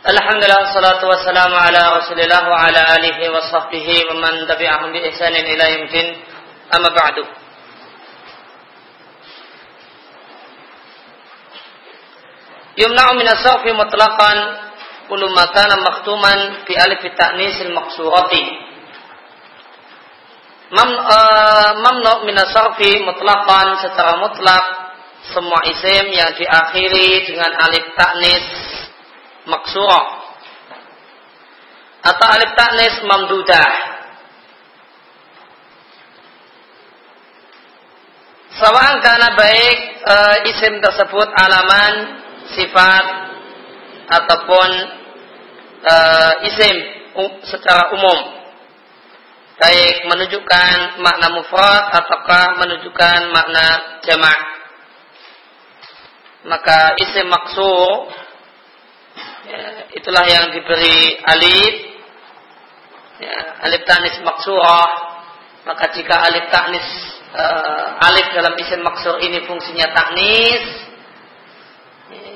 Alhamdulillah salatu wassalamu ala Rasulillah ala alihi wa sahbihi wa man tabi'ahum bi ihsanin ila yaumil amma ba'du. Yumna'u min as-sarfi mutlaqan kullu ma alif ta'nis al-maqsurati. Mutlaqan secara mutlak semua isim yang diakhiri dengan alif ta'nis maksurah atau alif taknis mamdudah. Sawang karena baik e, isim tersebut alaman sifat ataupun e, isim secara umum. Baik menunjukkan makna mufrad ataukah menunjukkan makna jamak. Maka isim maksur ya, itulah yang diberi alif. Ya, alif tanis maksurah maka jika alif tanis uh, alif dalam isim maksur ini fungsinya taknis ya,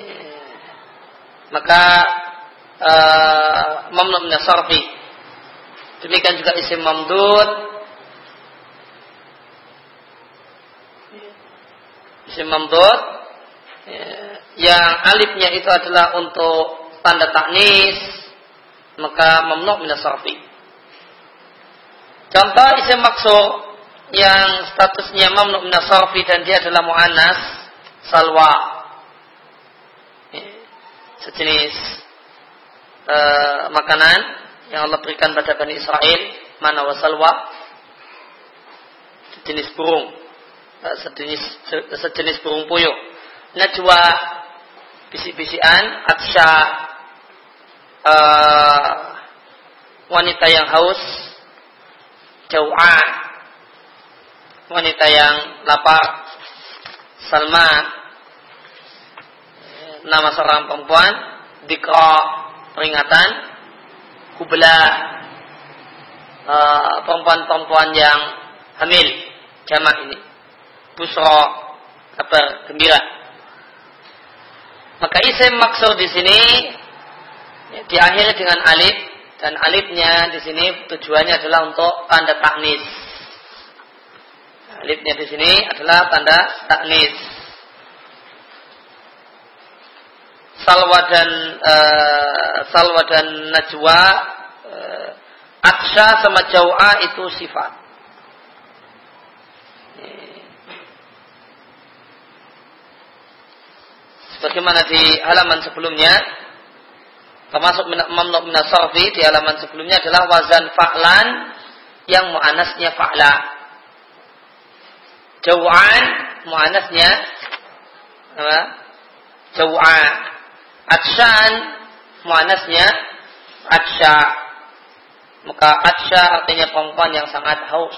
maka uh, mamnu min demikian juga isim mamdud. Isim mamdud. Ya, yang alifnya itu adalah untuk tanda taknis maka mamnu min Contoh isim maksur yang statusnya mamnu min dan dia adalah muannas salwa. Sejenis uh, makanan yang Allah berikan pada Bani Israel, mana wasalwa, sejenis burung, uh, sejenis sejenis burung puyuh. Najwa bisik-bisikan, atsya uh, wanita yang haus, jau'a, wanita yang lapar, Salma, nama seorang perempuan, dikra peringatan, kubla uh, perempuan-perempuan yang hamil, jamak ini, busro, kabar gembira. Maka isim maksud di sini diakhiri dengan alif dan alifnya di sini tujuannya adalah untuk tanda taknis. Alifnya di sini adalah tanda taknis. Salwa dan uh, salwa dan najwa uh, aksha sama jawa itu sifat. Sebagaimana di halaman sebelumnya termasuk mamnu min di halaman sebelumnya adalah wazan fa'lan yang muannasnya fa'la. Jaw'an muannasnya apa? Jaw'a. Atsyan muannasnya atsya. Maka atsya artinya perempuan yang sangat haus.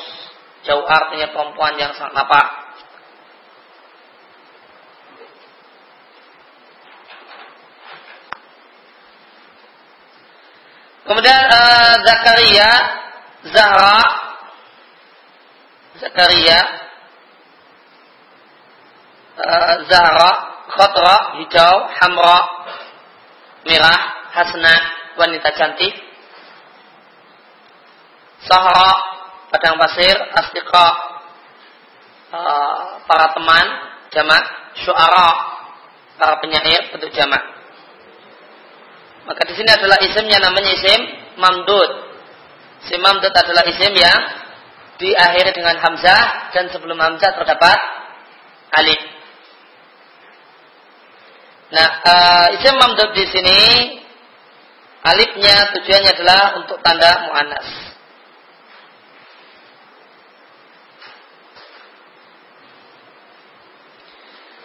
Jauh artinya perempuan yang sangat lapar. Kemudian uh, Zakaria, Zahra, Zakaria, uh, Zahra, Khatra, hijau, Hamra, merah, Hasna, wanita cantik. Sahra, padang pasir, Astika, uh, para teman, jamak, Syuara, para penyair, bentuk jamak. Maka di sini adalah isim yang namanya isim mamdud. Isim mamdud adalah isim yang diakhiri dengan hamzah dan sebelum hamzah terdapat alif. Nah, uh, isim mamdud di sini alifnya tujuannya adalah untuk tanda muannas.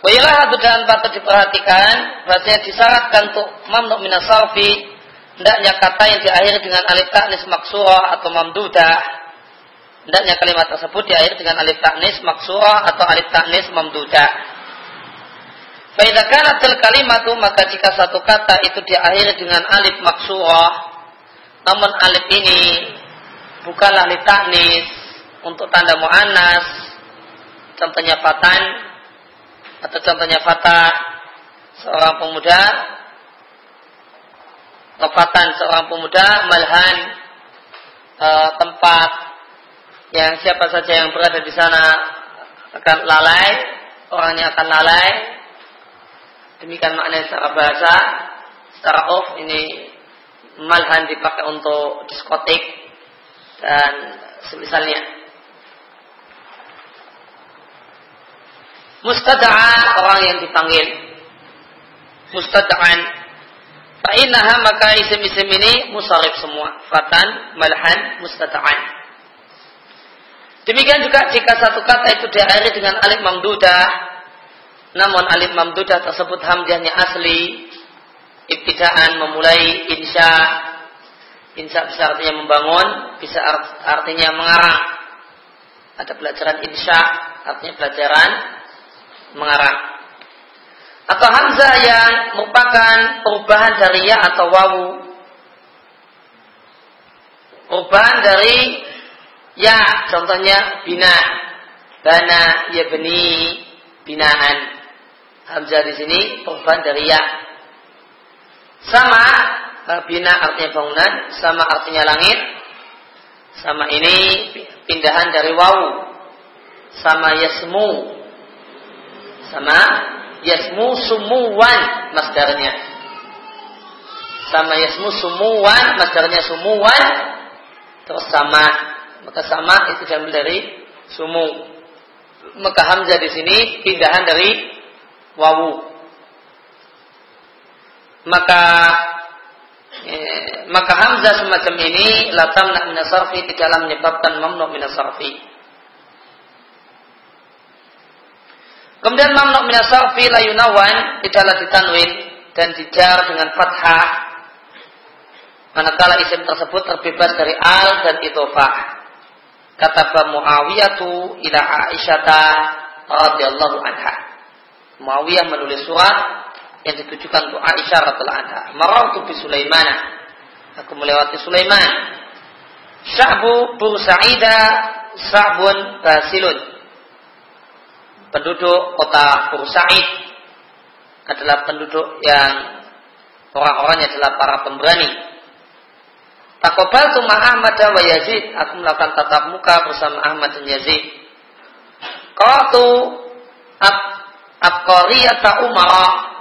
Baiklah dan patut diperhatikan bahasanya disyaratkan untuk mamnu minasarfi hendaknya kata yang diakhiri dengan alif taknis maksurah atau mamdudah. Hendaknya kalimat tersebut diakhiri dengan alif taknis maksurah atau alif taknis mamdudah. Faidah kanatil kalimatu maka jika satu kata itu diakhiri dengan alif maksurah namun alif ini bukanlah alif taknis untuk tanda mu'annas contohnya fatan atau contohnya fatah seorang pemuda. Tempatan seorang pemuda malhan e, tempat yang siapa saja yang berada di sana akan lalai orangnya akan lalai. Demikian maknanya secara bahasa secara off ini malhan dipakai untuk diskotik dan semisalnya mustada'a orang yang dipanggil mustada'an Fa'inaha maka isim-isim ini musarif semua. Fatan, malhan, mustata'an. Demikian juga jika satu kata itu diakhiri dengan alif mamdudah, namun alif mamdudah tersebut hamzahnya asli, ibtidaan memulai insya, insya bisa artinya membangun, bisa artinya mengarang. Ada pelajaran insya, artinya pelajaran mengarang atau hamzah yang merupakan perubahan dari ya atau wawu. Perubahan dari ya, contohnya bina, bana, ya beni, binaan. Hamzah di sini perubahan dari ya. Sama eh, bina artinya bangunan, sama artinya langit. Sama ini pindahan dari wawu. Sama yasmu. Sama yasmu sumuwan masdarnya. Sama yasmu sumuwan masdarnya sumuwan. Terus sama. Maka sama itu diambil dari sumu. Maka hamzah di sini pindahan dari wawu. Maka eh, maka hamzah semacam ini latam nak minasarfi tidaklah menyebabkan mamnu minasarfi Kemudian mamnu min asarfi la yunawan tidaklah ditanwin dan dijar dengan fathah manakala isim tersebut terbebas dari al dan itofah. Kata Muawiyah ila Aisyata radhiyallahu anha. Muawiyah menulis surat yang ditujukan untuk Aisyah radhiyallahu anha. Marartu bi Sulaiman. Aku melewati Sulaiman. Syahbu Bursa'ida Sa'bun Basilun penduduk kota Bursaid adalah penduduk yang orang-orangnya adalah para pemberani. Takobal tuma Ahmad dan Yazid. Aku melakukan tatap muka bersama Ahmad dan Yazid. Qatu ab abqariyata Umar.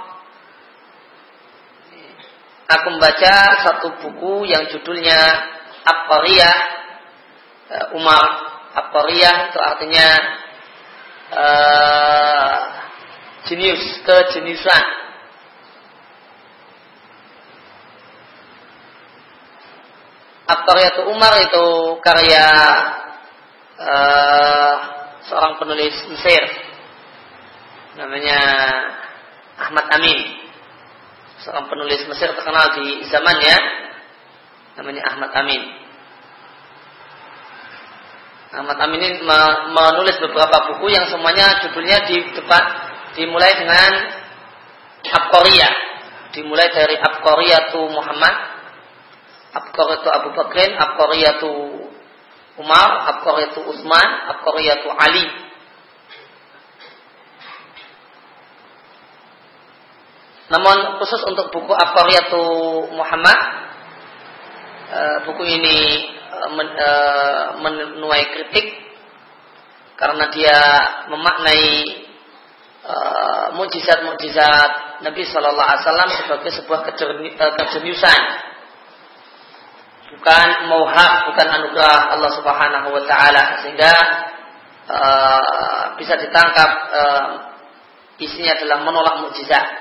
Aku membaca satu buku yang judulnya Abqariyah eh, Umar. Abqariyah itu artinya uh, jenius kejeniusan. Itu Umar itu karya uh, seorang penulis Mesir. Namanya Ahmad Amin. Seorang penulis Mesir terkenal di zamannya. Namanya Ahmad Amin Ahmad Amin ini menulis beberapa buku yang semuanya judulnya di depan dimulai dengan Abqariyah. Dimulai dari Abqariyatu Muhammad, Abqariyatu Abu Bakrin, Abqariyatu Umar, Abqariyatu Utsman, Abqariyatu Ali. Namun khusus untuk buku Abqariyatu Muhammad, eh, buku ini men, e, menuai kritik karena dia memaknai e, mujizat-mujizat Nabi Shallallahu Alaihi Wasallam sebagai sebuah e, kejeniusan, bukan mauhab, bukan anugerah Allah Subhanahu Wa Taala sehingga e, bisa ditangkap e, isinya adalah menolak mujizat.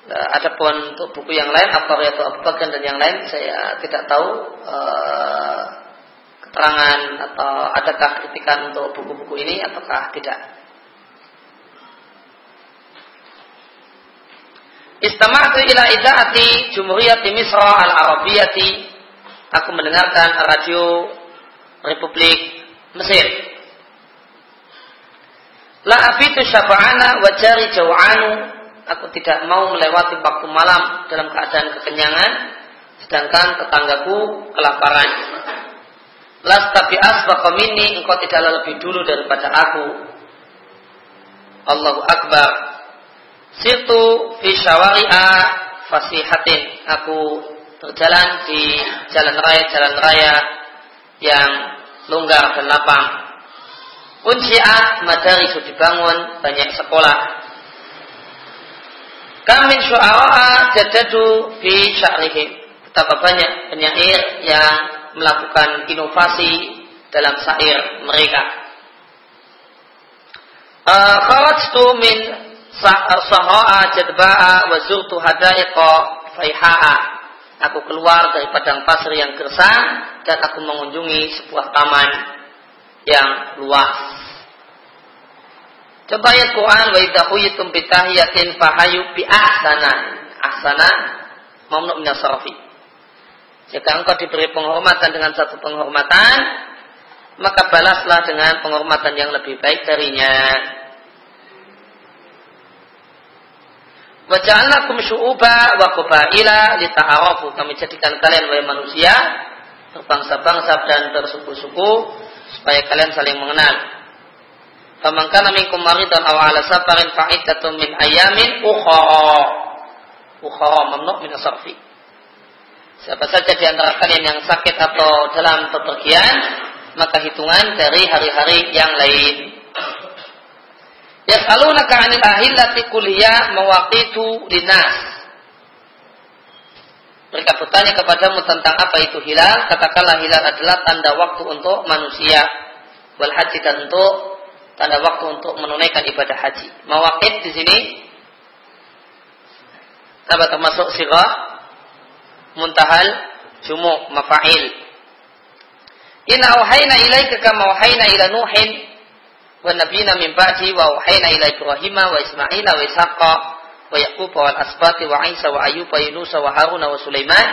Uh, adapun untuk buku yang lain, apa Abu Bakar dan yang lain, saya tidak tahu uh, keterangan atau adakah kritikan untuk buku-buku ini ataukah tidak. Istama'tu ila idaati Jumhuriyati Misra al-Arabiyati. Aku mendengarkan radio Republik Mesir. La afitu syafa'ana wa jari jaw'anu aku tidak mau melewati waktu malam dalam keadaan kekenyangan, sedangkan tetanggaku kelaparan. Las tapi asbaqa minni, engkau tidaklah lebih dulu daripada aku. Allahu Akbar. Sirtu fi syawari'a fasihatin aku berjalan di jalan raya jalan raya yang longgar dan lapang. Unsyiat madari dibangun banyak sekolah. Kami syu'ara jadadu fi sya'rihim. Betapa banyak penyair yang melakukan inovasi dalam syair mereka. Uh, kharajtu min saha'a jadba'a wa zurtu hadaiqa faiha'a. Aku keluar dari padang pasir yang gersang dan aku mengunjungi sebuah taman yang luas. Coba ayat Quran wa idza huyitum bi tahiyatin fahayu bi ahsana. Ahsana mamnu min sarfi. Jika engkau diberi penghormatan dengan satu penghormatan, maka balaslah dengan penghormatan yang lebih baik darinya. Waja'alnakum syu'uba wa qabaila lita'arafu. Kami jadikan kalian wahai manusia berbangsa-bangsa dan bersuku-suku supaya kalian saling mengenal. Faman kana minkum maridan aw ala safarin fa'iddatun min ayamin ukhra. Ukhra mamnu min asarfi. Siapa saja di antara kalian yang sakit atau dalam bepergian, maka hitungan dari hari-hari yang lain. Yas'alunaka 'anil ahillati kuliah mawaqitu linas. Mereka bertanya kepadamu tentang apa itu hilal. Katakanlah hilal adalah tanda waktu untuk manusia. Wal haji dan untuk tanda waktu untuk menunaikan ibadah haji. Mawaqit di sini apa termasuk sirah muntahal jumuk mafa'il. Inna auhayna ilaika kama auhayna ila Nuhin wa nabiyina min ba'di wa wahayna ila Ibrahim wa Ismail wa Ishaqa wa Yaqub wa al-asbati wa Isa wa Ayyub wa Yunus wa Harun wa Sulaiman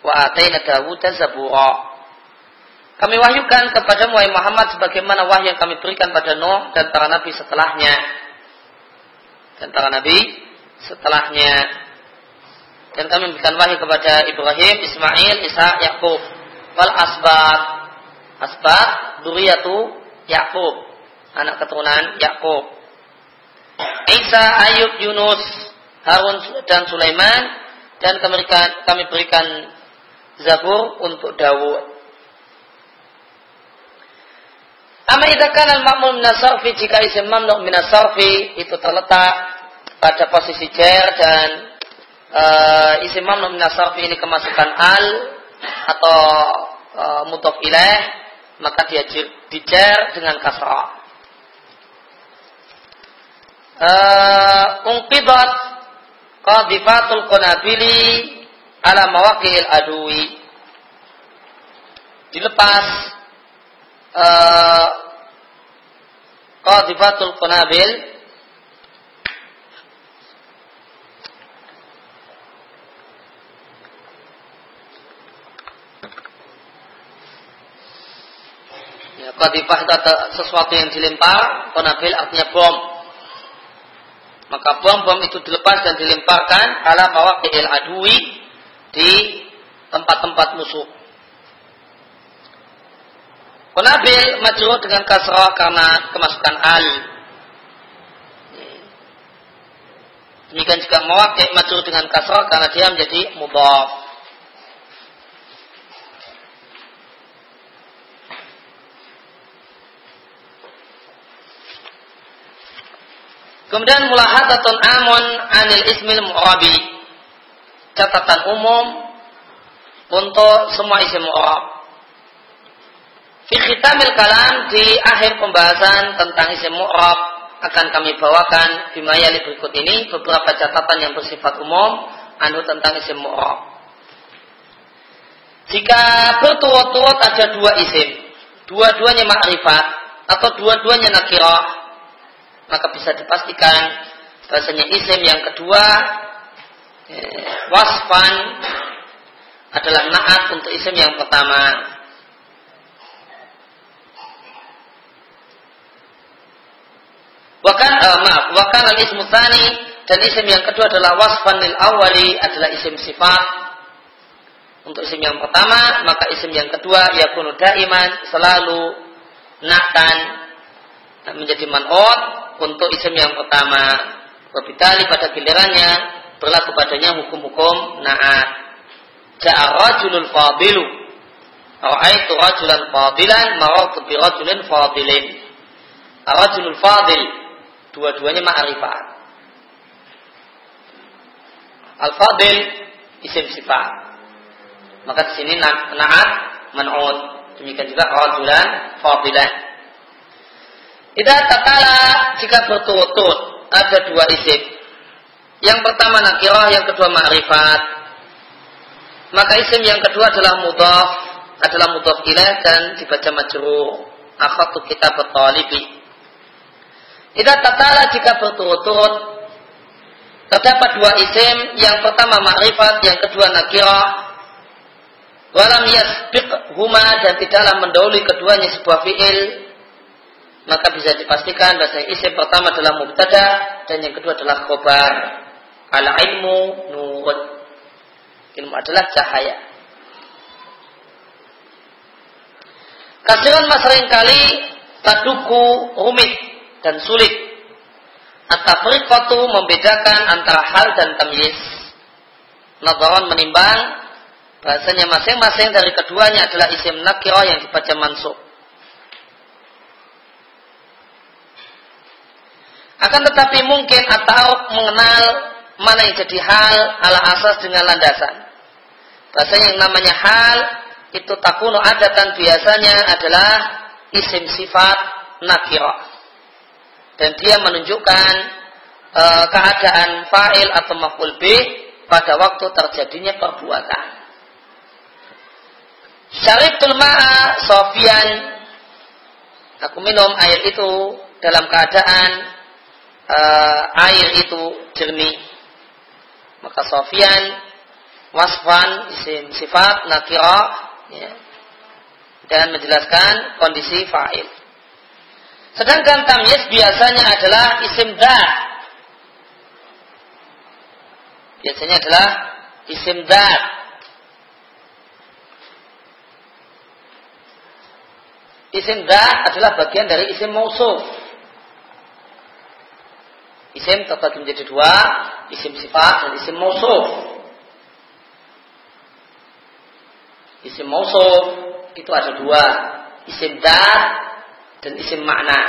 wa ataina Dawud zabura kami wahyukan kepada wahai Muhammad sebagaimana wahyu yang kami berikan pada Nuh dan para nabi setelahnya. Dan para nabi setelahnya. Dan kami berikan wahyu kepada Ibrahim, Ismail, Isa, Yakub. Wal asbat asbat duriyatu Yakub. Anak keturunan Yakub. Isa, Ayub, Yunus, Harun dan Sulaiman. Dan kami berikan, kami berikan Zabur untuk Dawud. Amma idza kana al-ma'mul min jika isim mamnu min itu terletak pada posisi jar dan uh, isim mamnu min ini kemasukan al atau uh, mudhof ilaih maka dia dijar dengan kasrah. Uh, unqidat qadifatul qanabili ala mawaqil adui. Dilepas uh, qadifatul qanabil ya, Qadifah itu sesuatu yang dilempar, konabil artinya bom. Maka bom-bom itu dilepas dan dilemparkan ala mawaqi'il adui di tempat-tempat musuh. Penabil majrur dengan kasrah karena kemasukan al. Demikian juga mewakil majrur dengan kasrah karena dia menjadi mudhaf. Kemudian mulahatatun amun anil ismil mu'rabi. Catatan umum untuk semua isim mu'rab. Fi khitamil kalam di akhir pembahasan tentang isim mu'rab akan kami bawakan bimayali berikut ini beberapa catatan yang bersifat umum anu tentang isim mu'rab. Jika berturut-turut ada dua isim, dua-duanya makrifat atau dua-duanya nakirah, maka bisa dipastikan bahasanya isim yang kedua eh, wasfan adalah naat untuk isim yang pertama. Wakan uh, maaf, wakan al ismu tani dan isim yang kedua adalah wasfan lil awali adalah isim sifat. Untuk isim yang pertama, maka isim yang kedua yakunu daiman selalu nakkan menjadi man'ut untuk isim yang pertama. Wabitali pada gilirannya berlaku padanya hukum-hukum naat. Ja'a rajulul fadilu. Ra'aitu rajulan fadilan marartu bi rajulin fadilin. Rajulul fadil dua-duanya ma'rifat. Al-fadil isim sifat. Maka di sini na'at man'ud. Demikian juga rajulan fadilan. Tidak tatala jika berturut-turut ada dua isim. Yang pertama nakirah, yang kedua ma'rifat. Maka isim yang kedua adalah mudhaf, adalah mudhaf ilaih dan dibaca majrur. Akhatu kita bertalibi. Tidak tatala jika berturut-turut terdapat dua isim, yang pertama ma'rifat, yang kedua nakirah. Walam yasbiq huma dan tidaklah mendahului keduanya sebuah fi'il maka bisa dipastikan bahasa isim pertama adalah mubtada dan yang kedua adalah khobar. Al ilmu nurun. Ilmu adalah cahaya. Kasiran mas kali taduku rumit dan sulit. At-tafriqatu membedakan antara hal dan tamyiz. Nadharan menimbang bahasanya masing-masing dari keduanya adalah isim nakirah yang dibaca mansuk. Akan tetapi mungkin atau mengenal mana yang jadi hal ala asas dengan landasan. Bahasanya yang namanya hal itu takuno adatan biasanya adalah isim sifat nakirah. Dan dia menunjukkan e, keadaan fa'il atau maf'ul bih pada waktu terjadinya perbuatan. Syaribtul ma'a Sofian Aku minum air itu dalam keadaan uh, air itu jernih. Maka Sofian wasfan isim sifat nakira ya, dan menjelaskan kondisi fa'il. Sedangkan tamyiz biasanya adalah isim da. Biasanya adalah isim da. Isim da adalah bagian dari isim mausuf. Isim terbagi menjadi dua, isim sifat dan isim mausuf. Isim mausuf itu ada dua, isim dat dan isim makna.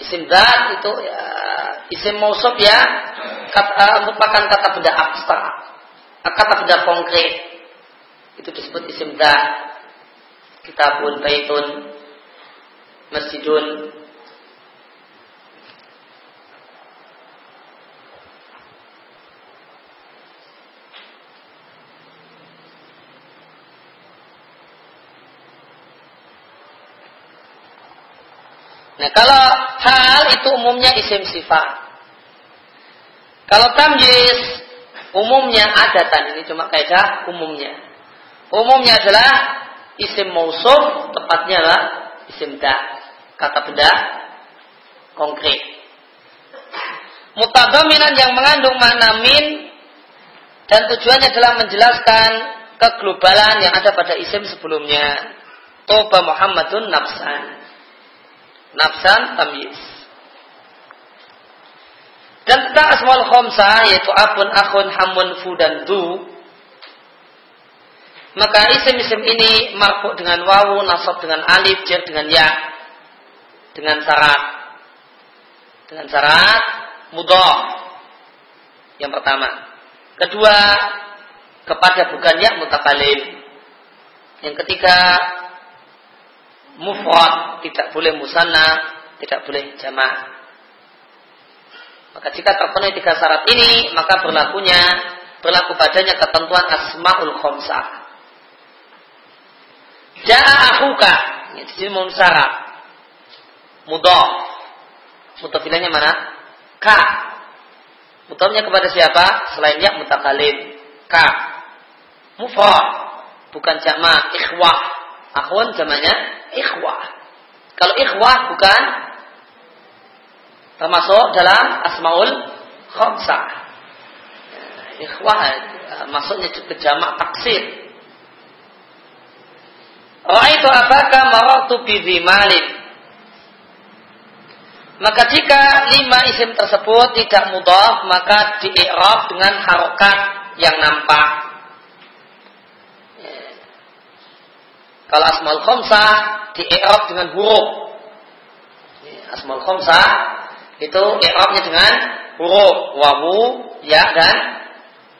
Isim dat itu ya, isim mausuf ya kata, uh, merupakan kata benda abstrak, kata benda konkret. Itu disebut isim dat. Kitabun, baitun, masjidun, Nah, kalau hal itu umumnya isim sifat. Kalau tamjiz umumnya adatan ini cuma kaidah umumnya. Umumnya adalah isim mausuf, tepatnya adalah isim da, kata benda konkret. Mutadaminan yang mengandung makna min dan tujuannya adalah menjelaskan keglobalan yang ada pada isim sebelumnya. Toba Muhammadun nafsan nafsan tamyiz. Dan tentang asmaul khamsah yaitu apun, akhun, hamun, fu dan du. Maka isim-isim ini marfu dengan wawu, nasab dengan alif, jar dengan ya. Dengan syarat. Dengan syarat mudah. Yang pertama. Kedua, kepada bukan ya mutakalim. Yang ketiga, mufrad, tidak boleh musanna, tidak boleh jamaah. Maka jika terpenuhi tiga syarat ini, maka berlakunya berlaku padanya ketentuan asmaul khamsah. Ja'a ahuka, ini sini syarat. Mudah. Mutafilahnya mana? Ka. Mutafilnya kepada siapa? Selain ya mutakalim. Ka. Mufrad. Bukan jamaah. Ikhwah. Akhwan jamanya ikhwah. Kalau ikhwah bukan termasuk dalam asmaul khamsah. Ikhwah eh, maksudnya juga jamak taksir. itu apakah maratu bi. Maka jika lima isim tersebut tidak mudhaf, maka di dengan harokat yang nampak. Kalau asmal khomsa di dengan huruf. Asmal khomsa itu i'rabnya dengan huruf wawu, ya dan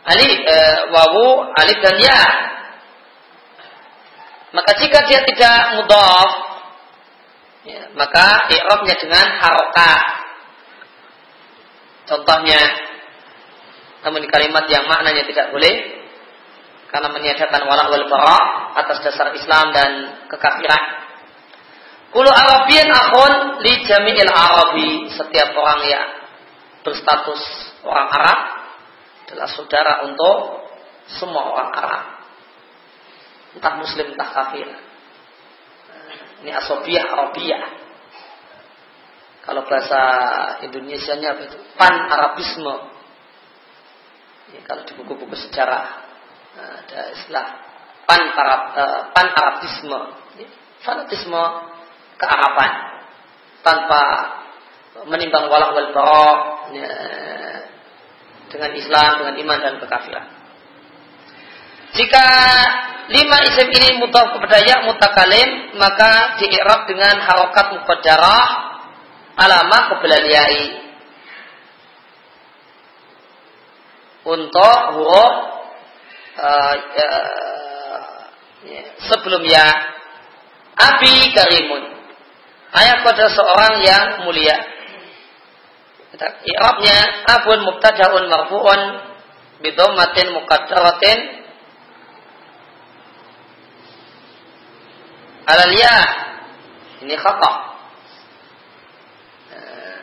alif, e, wawu, alif dan ya. Maka jika dia tidak mudhaf, ya, maka i'rabnya dengan harokat. Contohnya, namun di kalimat yang maknanya tidak boleh karena meniadakan wala wal atas dasar Islam dan kekafiran. Kulu Arabian akhun li jami'il Arabi. Setiap orang yang berstatus orang Arab adalah saudara untuk semua orang Arab entah muslim entah kafir. Ini asobiah Arabiah. Kalau bahasa Indonesia-nya apa itu? Pan Arabisme. Ya, kalau di buku-buku sejarah ada istilah pan Arab, uh, pan Arabisme, ya, fanatisme kearaban tanpa menimbang walak wal barok ya, dengan Islam, dengan iman dan kekafiran. Jika lima isim ini mutaf kepada ya mutakalim maka di dengan harokat muqaddarah alama kebelaliyai untuk huruf uh, uh, sebelum ya abi karimun ayat pada seorang yang mulia. I'rabnya abun mubtada'un marfu'un bidhammatin muqaddaratin alal ini khata. Eh,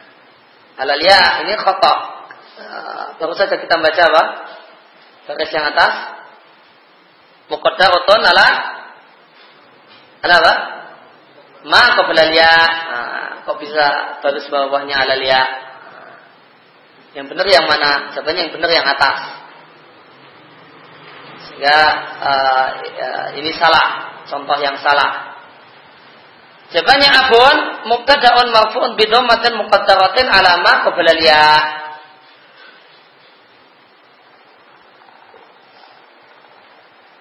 alal ini khata. Eh, baru saja kita baca apa? Baris yang atas. Muqaddaratun ala ala apa ma qabla ya nah, kok bisa baris bawahnya alal ya yang benar yang mana? Jawabannya yang benar yang atas. Sehingga uh, ini salah. Contoh yang salah. Jawabannya abun mubtada'un marfu'un bi dhammatin muqaddaratin alama qabla ya.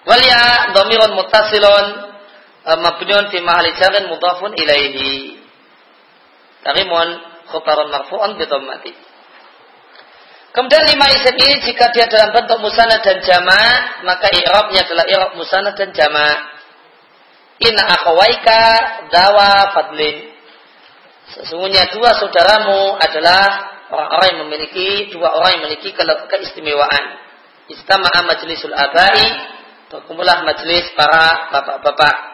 Wal ya dhamirun muttasilun. eh, mabniun fi mahalli jarin mudhafun ilaihi. Karimun khabarun marfu'un bi dhammati. Kemudian lima isim ini jika dia dalam bentuk musana dan jama, maka i'rabnya adalah i'rab musana dan jama' Inna akhawaika dawa fadlin. Sesungguhnya dua saudaramu adalah orang-orang yang memiliki dua orang yang memiliki keistimewaan. Istama'a majlisul abai, berkumpullah majlis para bapak-bapak.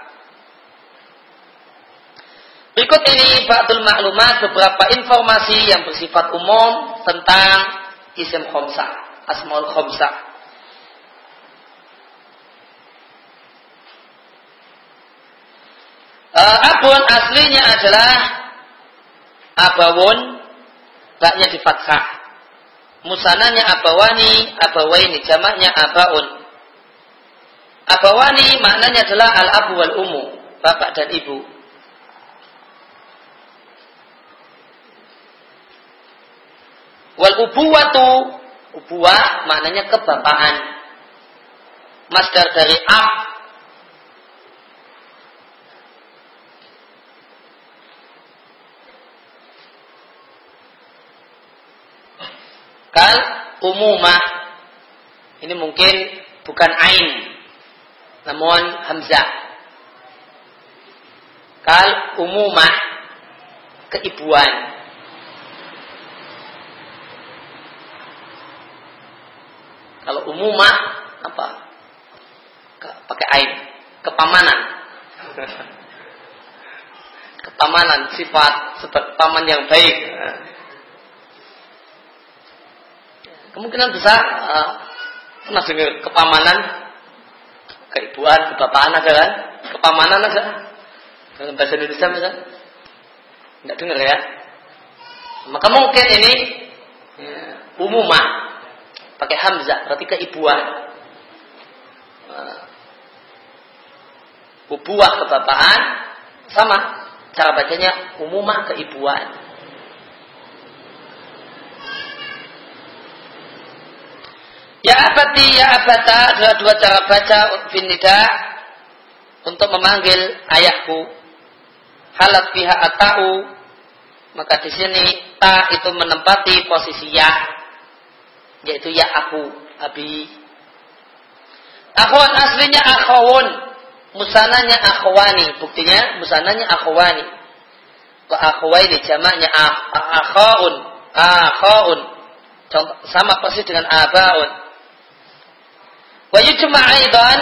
Berikut ini Ba'dul Maklumat beberapa informasi yang bersifat umum tentang isim khomsah, asmaul khomsah. Uh, abun aslinya adalah abawun, baknya di fathah. Musananya abawani, abawaini, jamaknya abaun. Abawani maknanya adalah al-abu wal umu, bapak dan ibu. Wal ubuwatu, ubuwa maknanya kebapaan. Masdar dari ab kal umumah ini mungkin bukan ain namun hamzah. Kal umumah keibuan kalau umumah apa pakai ain kepamanan kepamanan sifat seperti paman yang baik Kemungkinan besar uh, pernah dengar kepamanan, keibuan, kebapaan ada kan? Kepamanan ada. Dalam bahasa Indonesia misalnya. Tidak dengar ya. Maka mungkin ini ya, umumah pakai hamzah berarti keibuan nah. buah kebapaan sama cara bacanya umumah keibuan ya abadi ya abata dua-dua cara baca finida untuk memanggil ayahku. Halat pihak atau maka di sini ta itu menempati posisi ya yaitu ya aku abi. Akhwan aslinya akhawun musananya akhwani. Buktinya musananya akhwani. Wa akhwaini jamaknya akhaun akhaun sama persis dengan abaun. Wa yujma aidan.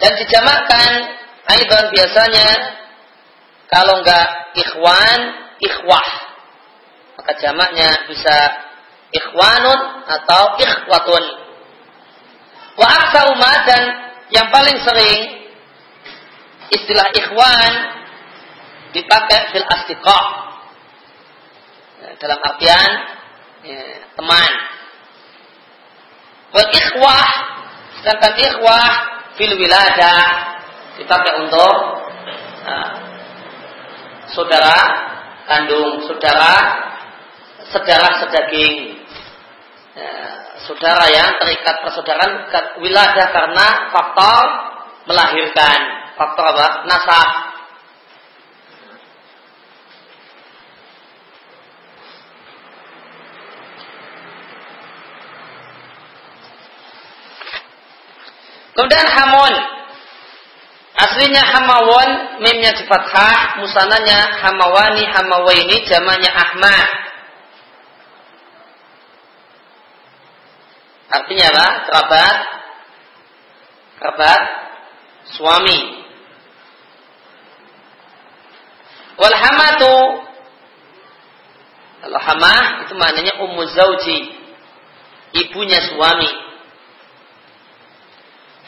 Dan dijamakkan aidan biasanya kalau enggak ikhwan ikhwah maka jamaknya bisa ikhwanun atau ikhwatun. Wa aksaru dan yang paling sering istilah ikhwan dipakai fil astiqah dalam artian ya, teman. Wal ikhwah sedangkan ikhwah fil wiladah dipakai untuk uh, saudara kandung saudara saudara sedaging ya, saudara yang terikat persaudaraan wiladah karena faktor melahirkan faktor apa? Nasab. Kemudian hamun. Aslinya hamawon, mimnya di fathah, musananya hamawani, hamawaini, jamannya ahmad. Artinya apa? Kerabat. Kerabat suami. Wal hamatu kalau hamah itu maknanya ummu zauji, ibunya suami.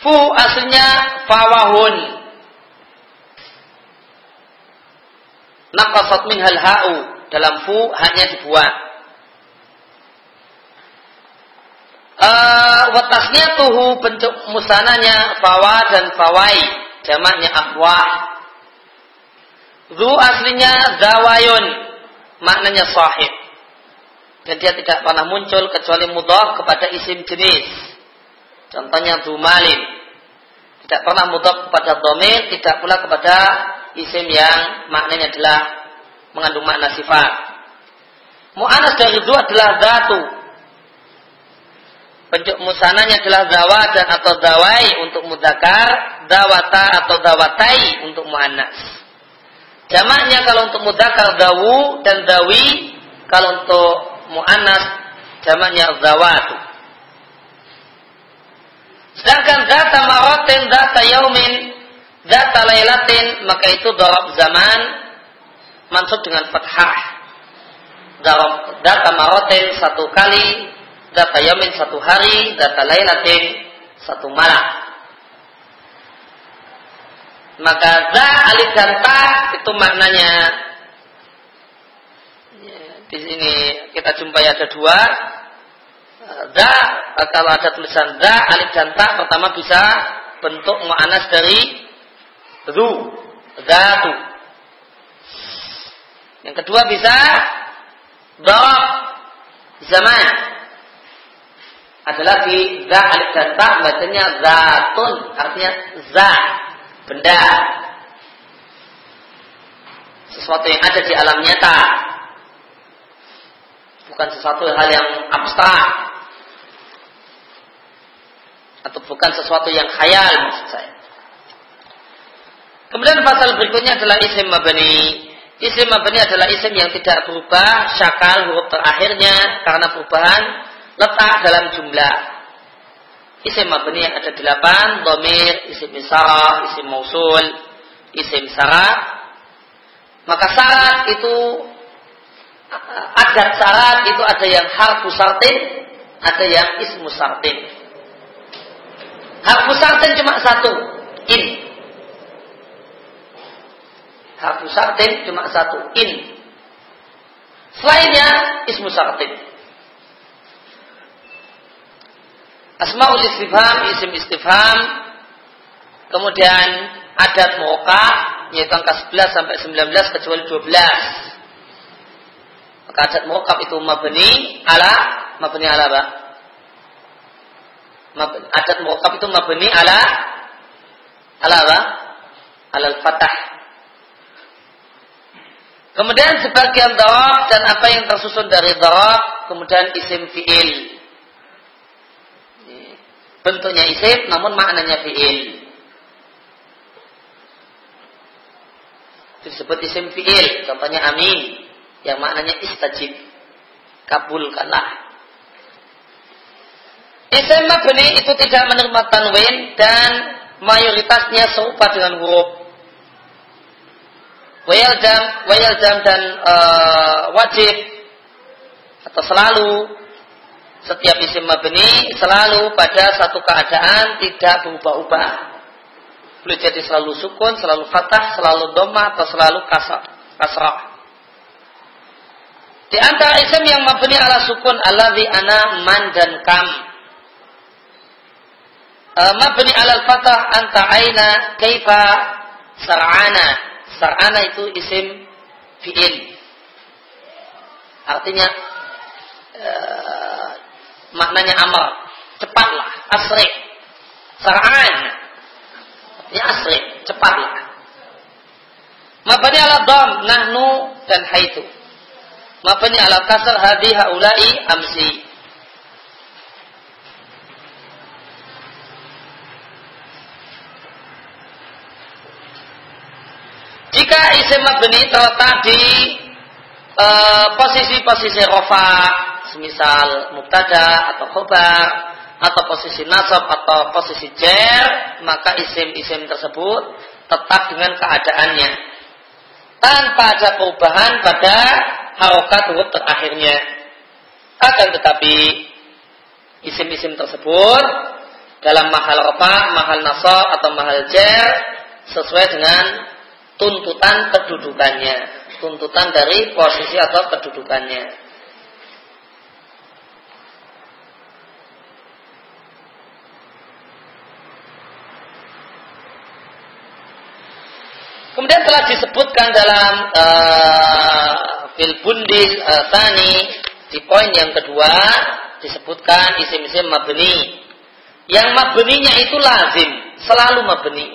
Fu aslinya fawahun. Naqasat minhal ha'u. Dalam fu hanya dibuat. Uh, tuhu bentuk musananya fawa dan fawai. Jamaknya afwah Zu aslinya zawayun, maknanya sahib. Dan dia tidak pernah muncul kecuali mudhaf kepada isim jenis. Contohnya malin. Tidak pernah mudhaf kepada domir, tidak pula kepada isim yang maknanya adalah mengandung makna sifat. Mu'anas dari zu adalah zatu. Bentuk musananya adalah zawadan atau zawai untuk mudakar, zawata atau zawatai untuk mu'anas. Jamaknya kalau untuk mudakar dawu dan dawi, kalau untuk mu'anas jamaknya zawatu. Sedangkan data marotin, data yaumin, data laylatin, maka itu dorab zaman mansub dengan fathah. Data marotin satu kali, data yaumin satu hari, data laylatin satu malam. Maka za alif dan ta itu maknanya ya, di sini kita jumpai ada dua. Za kalau ada tulisan za alif dan ta pertama bisa bentuk mu'anas dari zu zatu. Yang kedua bisa darab zaman adalah di za alif dan ta bacanya zatun artinya za benda. Sesuatu yang ada di alam nyata. Bukan sesuatu hal yang abstrak. Atau bukan sesuatu yang khayal maksud saya. Kemudian pasal berikutnya adalah isim mabani isim mabani adalah isim yang tidak berubah syakal huruf terakhirnya karena perubahan letak dalam jumlah Isim mabni yang ada delapan, domir, isim isara, isim mausul, isim syarat. Maka syarat itu adat syarat itu ada yang harfu sartin, ada yang ismu sartin. Harfu sartin cuma satu, in. Harfu sartin cuma satu, in. Selainnya ismu sartin. Asmaul istifham, isim istifham, kemudian adat muka, yaitu angka 11 sampai 19 kecuali 12. Maka adat muka itu mabni ala Mabni ala apa? Adat muqab itu mabni ala ala apa? Ala al-fatah. Kemudian sebagian darab dan apa yang tersusun dari darab, kemudian isim fi'il. Bentuknya isim namun maknanya fi'il. Disebut isim fi'il. Contohnya amin. Yang maknanya istajib. Kabulkanlah. Isim mabni itu tidak menerima tanwin dan mayoritasnya serupa dengan huruf. Wayaljam, wayaljam dan uh, wajib atau selalu setiap isim mabni selalu pada satu keadaan tidak berubah-ubah. Boleh jadi selalu sukun, selalu fatah, selalu doma atau selalu kasrah. Di antara isim yang mabni ala sukun di ana man dan kam. E, mabni ala fatah anta aina kaifa sar'ana. Sar'ana itu isim fi'il. Artinya e, maknanya amar, cepatlah, asri. Sar'ana Ya asri, cepatlah. Mabani ala dam, nahnu dan haitu. Mabani ala kasar hadi haulai amsi. Jika isim mabni terletak di eh, posisi-posisi uh, rofa, semisal mubtada atau khobar, atau posisi nasab atau posisi jer, maka isim-isim tersebut tetap dengan keadaannya. Tanpa ada perubahan pada harokat huruf terakhirnya. Akan tetapi isim-isim tersebut dalam mahal ropa, mahal nasab atau mahal jer sesuai dengan tuntutan kedudukannya. Tuntutan dari posisi atau kedudukannya. Kemudian telah disebutkan dalam uh, fil bundil uh, tani di poin yang kedua disebutkan isim-isim mabni. Yang mabninya itu lazim, selalu mabni.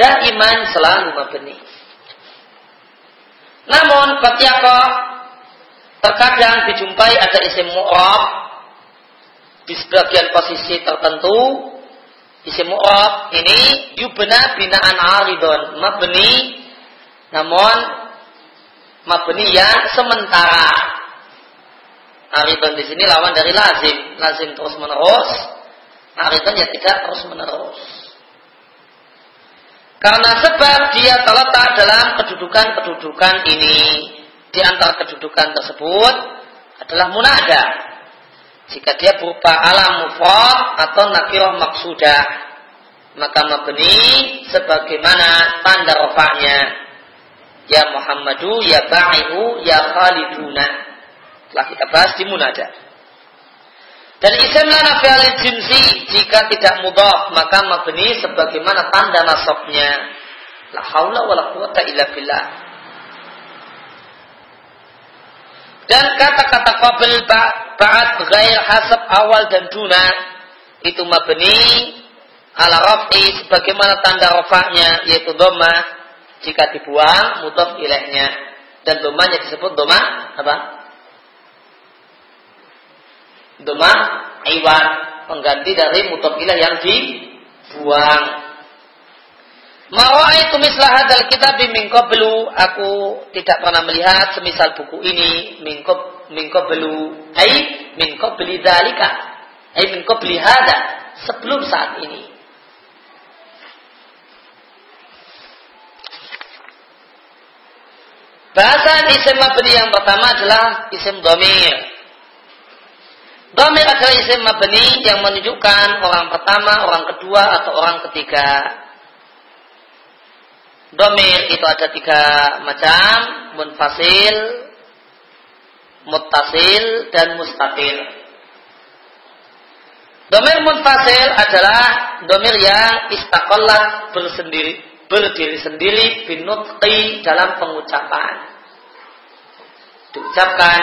Dan iman selalu mabni. Namun ketika terkadang dijumpai ada isim mu'rab di sebagian posisi tertentu Isim mu'rab ini yubna binaan aridon mabni namun mabni yang sementara. Aridon di sini lawan dari lazim, lazim terus menerus. Aridon ya tidak terus menerus. Karena sebab dia terletak dalam kedudukan-kedudukan ini. Di antara kedudukan tersebut adalah munada jika dia berupa alam mufrad atau nakirah maksudah maka mabni sebagaimana tanda rofaknya. Ya Muhammadu ya Ba'ihu ya Khaliduna. Telah kita bahas di munada. Dan isim lana fi'al jinsi jika tidak mudhaf maka mabni sebagaimana tanda nasabnya. La haula wala quwata illa billah Dan kata-kata qabl ba'at ghair hasab awal dan duna itu mabni ala raf'i sebagaimana tanda rafa'nya yaitu dhamma. Jika dibuang mudhaf ilaihnya. Dan dhammanya disebut dhamma apa? Dhamma iwan pengganti dari mudhaf ilaih yang dibuang Mawai mislah hadal kitab min qablu aku tidak pernah melihat semisal buku ini. Min qablu ai min qabli dzalika ai min qabli hada. Sebelum saat ini. Bahasa isim mabni yang pertama adalah isim domir. Domir adalah isim mabni yang menunjukkan orang pertama, orang kedua, atau orang ketiga. Domir itu ada tiga macam, munfasil, muttasil, dan mustaqil. Domir munfasil adalah domir yang istakollah bersendiri, berdiri sendiri binutqi dalam pengucapan. Diucapkan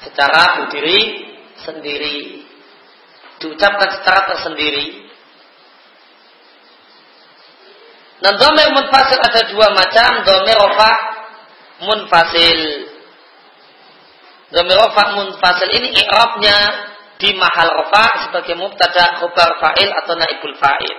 secara berdiri sendiri diucapkan secara tersendiri dan domir munfasil ada dua macam. Domir rofa munfasil. Domir rofa munfasil ini i'rabnya di mahal rofa sebagai mubtada khabar fa'il atau naibul fa'il.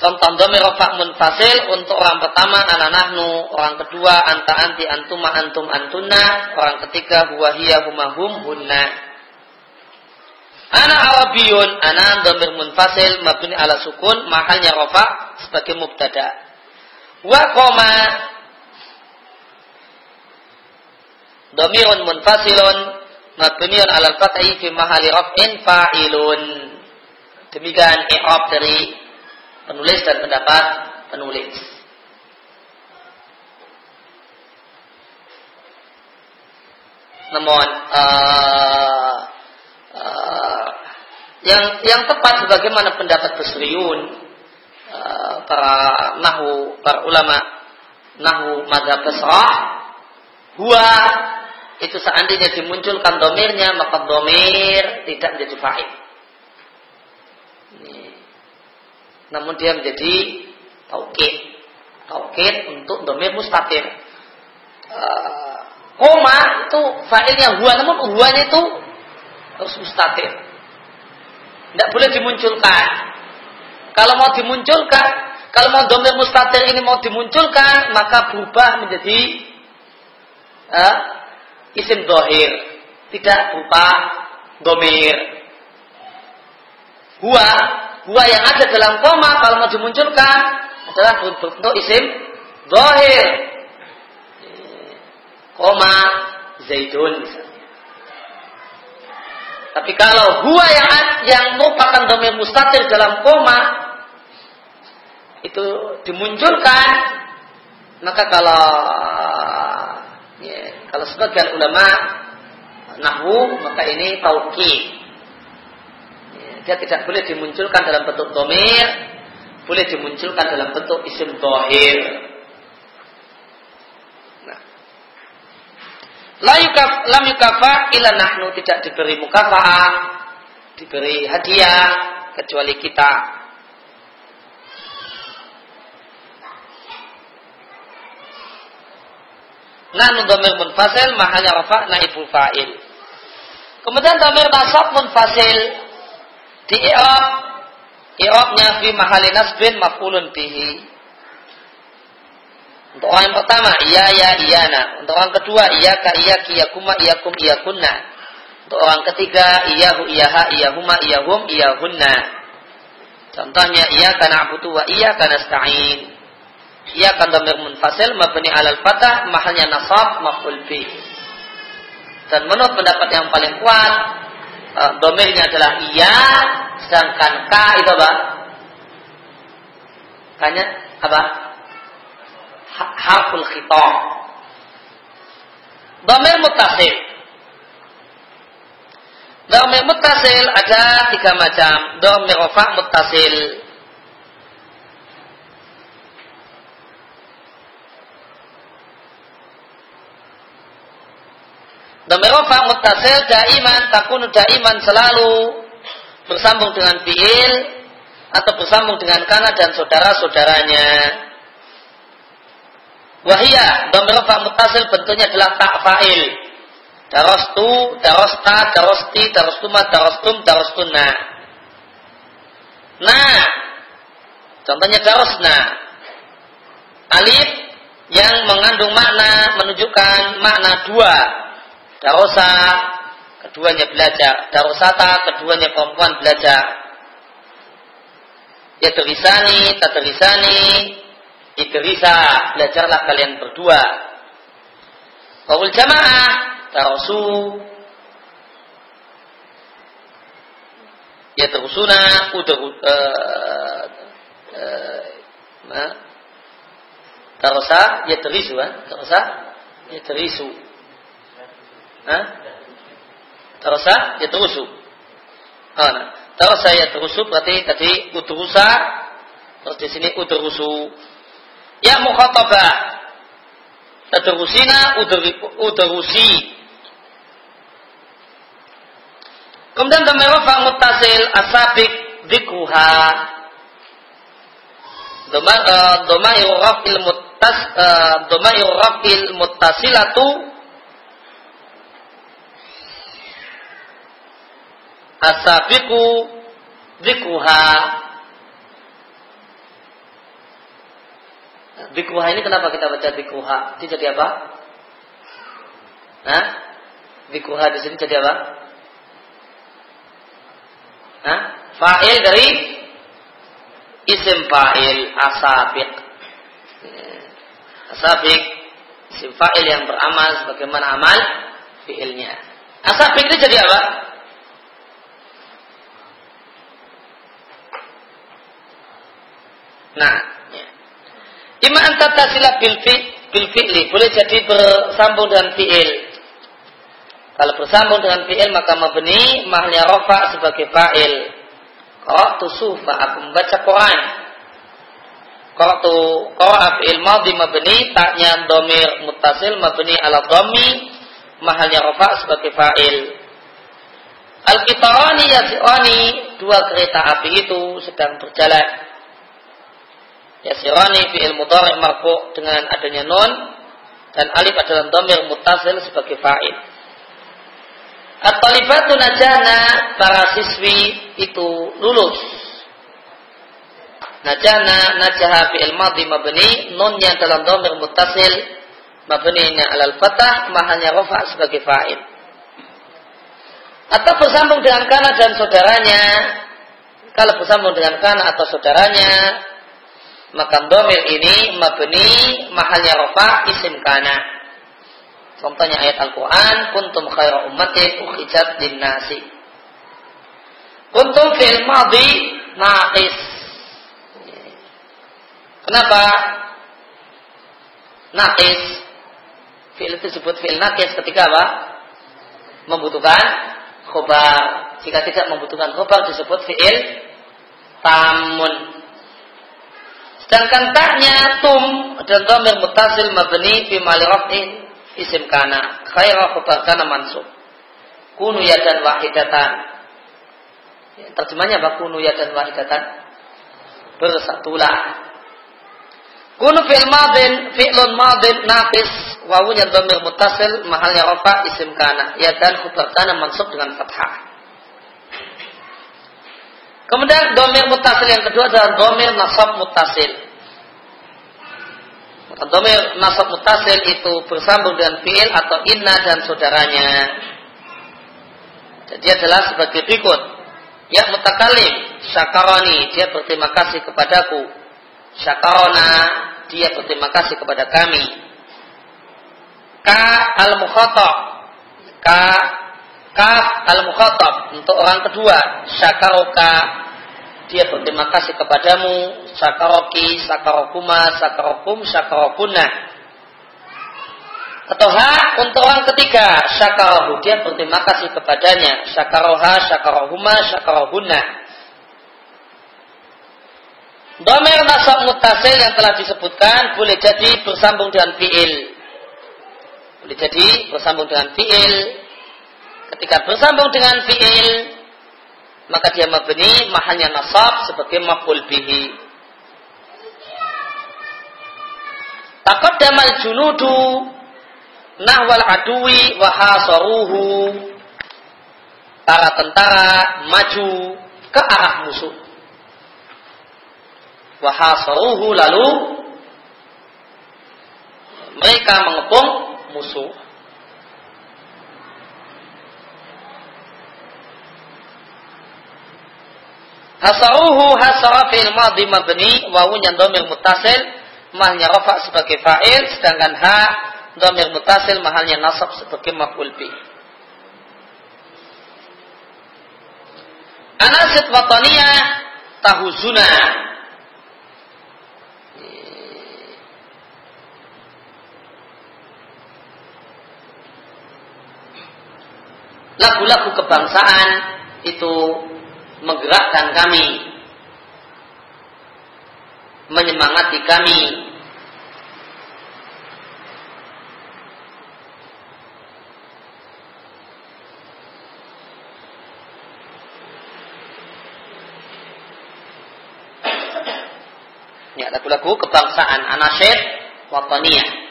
Contoh domir rofa munfasil untuk orang pertama anak nahnu, orang kedua anta anti antuma antum antuna, orang ketiga huwa hiya huma hum hunna. Ana Arabiyun, ana domir munfasil mabni ala sukun, mahalnya rofa sebagai mubtada. Wa koma domirun munfasilun mabniun ala fathi fi mahali raf'in fa'ilun. Demikian i'rab dari penulis dan pendapat penulis. Namun uh, uh, yang yang tepat sebagaimana pendapat Basriun uh, para nahu para ulama nahu mazhab Basrah huwa itu seandainya dimunculkan domirnya maka domir tidak menjadi fa'il. Namun dia menjadi taukid. Taukid untuk domir mustatir. Koma itu fa'ilnya huwa namun huwanya itu harus mustatir tidak boleh dimunculkan kalau mau dimunculkan kalau mau domir mustatir ini mau dimunculkan maka berubah menjadi uh, isim dohir tidak berupa domir huwa Gua yang ada dalam koma kalau mau dimunculkan adalah bentuk isim dohir. Koma zaidun misalnya. Tapi kalau gua yang yang merupakan domir mustatir dalam koma itu dimunculkan maka kalau ya, kalau sebagian ulama nahwu maka ini taukid dia tidak boleh dimunculkan dalam bentuk domir, boleh dimunculkan dalam bentuk isim dohir. Nah. Lam yukafa ila nahnu tidak diberi mukafa'ah, diberi hadiah kecuali kita. Nahnu domir munfasil mahanya rafa naibul fa'il. Kemudian domir nasab munfasil di i'rab i'rabnya fi mahali nasbin maf'ulun bihi. Untuk orang yang pertama, iya ya iyana. Untuk orang kedua, iya ka iya ki yakuma iyakum iyakunna. Untuk orang ketiga, iyahu iyaha iyahuma iyahum iyahunna. Contohnya, iya kana abudu wa iya kana sta'in. Iya kan domir munfasil mabni alal fatah mahalnya nasab maf'ul bi. Dan menurut pendapat yang paling kuat, uh, domirnya adalah iya, sedangkan ka itu apa? Kanya apa? Ha harful khitab. Domir mutasil. Domir mutasil ada tiga macam. Domir rofa mutasil. Domir rofa mutasil daiman takunu daiman selalu bersambung dengan fiil atau bersambung dengan kana dan saudara-saudaranya. Wahia domir rofa mutasil bentuknya adalah tak fa'il. Darostu, darosta, darosti, darostuma, darostum, darostuna. Nah, contohnya darosna. Alif yang mengandung makna menunjukkan makna dua Darosa, keduanya belajar. Darosata, keduanya perempuan belajar. Ya terisani, taterisani, idrisa, belajarlah kalian berdua. Kawul jamaah, darosu, ya terusuna, udah, uh, uh, Tarosa, ya terisu, kan? Tarosa, ya terisu. Hah? Terasa ya terusu. Ah, nah. Terasa ya terusu berarti tadi udrusa terus di sini udrusu. Ya mukhatabah. Tadrusina udrusi. Kemudian domir rafa mutasil asabik dikruha. Domair rafil mutas domair rafil mutasilatu asabiku dikruha. Dikruha ini kenapa kita baca dikruha? Itu jadi apa? Nah, dikruha di sini jadi apa? Nah, fa'il dari isim fa'il asabik. Asabik isim fa'il yang beramal sebagaimana amal fi'ilnya. Asabik itu jadi apa? Nah. Ima antatasila bil bil fi'li boleh jadi bersambung dengan fi'il. Kalau bersambung dengan fi'il maka mabni mahnya rofa sebagai fa'il. Qara'tu sufa aku membaca Quran. Qara'tu qara'a fi'il madhi mabni taknya domir mutasil mabni ala dhammi mahalnya rofa sebagai fa'il. Al-Qitarani dua kereta api itu sedang berjalan. Yasirani fi'il mudhari marfu dengan adanya nun dan alif adalah domir mutasil sebagai fa'il. At-talibatu najana para siswi itu lulus. Najana najaha fi'il madhi mabni yang dalam dhamir muttasil mabninya alal fatah mahalnya rafa sebagai fa'il. Atau bersambung dengan kana dan saudaranya kalau bersambung dengan kana atau saudaranya maka domir ini mabni mahalnya rafa isim kana. Contohnya ayat Al-Quran, Kuntum khaira ummatin ukhijat nasi. Kuntum fil madhi naqis. Kenapa? Naqis. Fi'il itu disebut fi'il naqis ketika apa? Membutuhkan khobar. Jika tidak membutuhkan khobar disebut fi'il tamun. Sedangkan taknya tum dan domir mutasil mabni fi mali raf'in isim kana khaira khabar kana mansub. Kunu yadan wahidatan. Ya, terjemahnya apa? Kunu yadan wahidatan. Bersatulah. Kunu fi'il madin fi'lun madin nafis. Wawunya dhamir mutasil mahalnya rafa isim kana. Yadan khabar kana mansub dengan fathah Kemudian domir mutasil yang kedua adalah domir nasab mutasil. Domir nasab mutasil itu bersambung dengan fi'il atau inna dan saudaranya. Jadi adalah sebagai berikut. Ya mutakalim, syakaroni, dia berterima kasih kepadaku. Syakarona, dia berterima kasih kepada kami. Ka al-mukhatab. Ka kaf al-mukhatab untuk orang kedua. Syakaroka, dia berterima kasih kepadamu sakaroki sakarokuma sakarokum sakarokuna atau ha untuk orang ketiga syakarohu dia berterima kasih kepadanya syakaroha syakarohuma syakarohuna Domer nasab mutasil yang telah disebutkan boleh jadi bersambung dengan fi'il. Boleh jadi bersambung dengan fi'il. Ketika bersambung dengan fi'il, maka dia mabni mahalnya nasab sebagai maf'ul bihi. Taqaddamal junudu nahwal adui wa hasaruhu. Para tentara maju ke arah musuh. Wa hasaruhu lalu mereka mengepung musuh. Hasaruhu hasara fil madhi mabni wawunya domir mutasil mahalnya rafa sebagai fa'il sedangkan ha domir mutasil mahalnya nasab sebagai maf'ul bi. Anasit wataniyah tahuzuna lagu-lagu kebangsaan itu menggerakkan kami, menyemangati kami. Ini lagu-lagu kebangsaan Anasir Wataniyah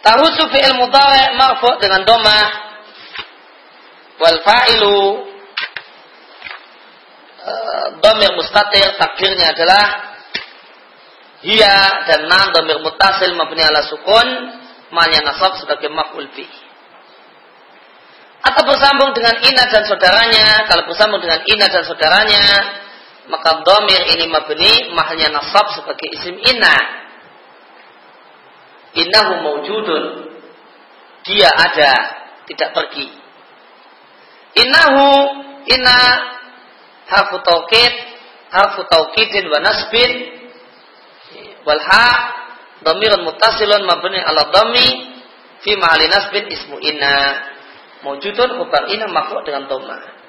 Tahu sufi ilmu tawe marfu' dengan domah wal fa'ilu domir mustatir takdirnya adalah hiya dan man domir mutasil mabni ala sukun malnya nasab sebagai maf'ul bih atau bersambung dengan ina dan saudaranya kalau bersambung dengan ina dan saudaranya maka domir ini mabni mahalnya nasab sebagai isim ina. Innahu mawjudun. Dia ada tidak pergi. Innahu inna harfu taukid harfu taukidin wa nasbin wal ha dhamirun muttasilun mabni ala dhammi fi mahali nasbin ismu inna mawjudun khabar inna makhluk dengan dhamma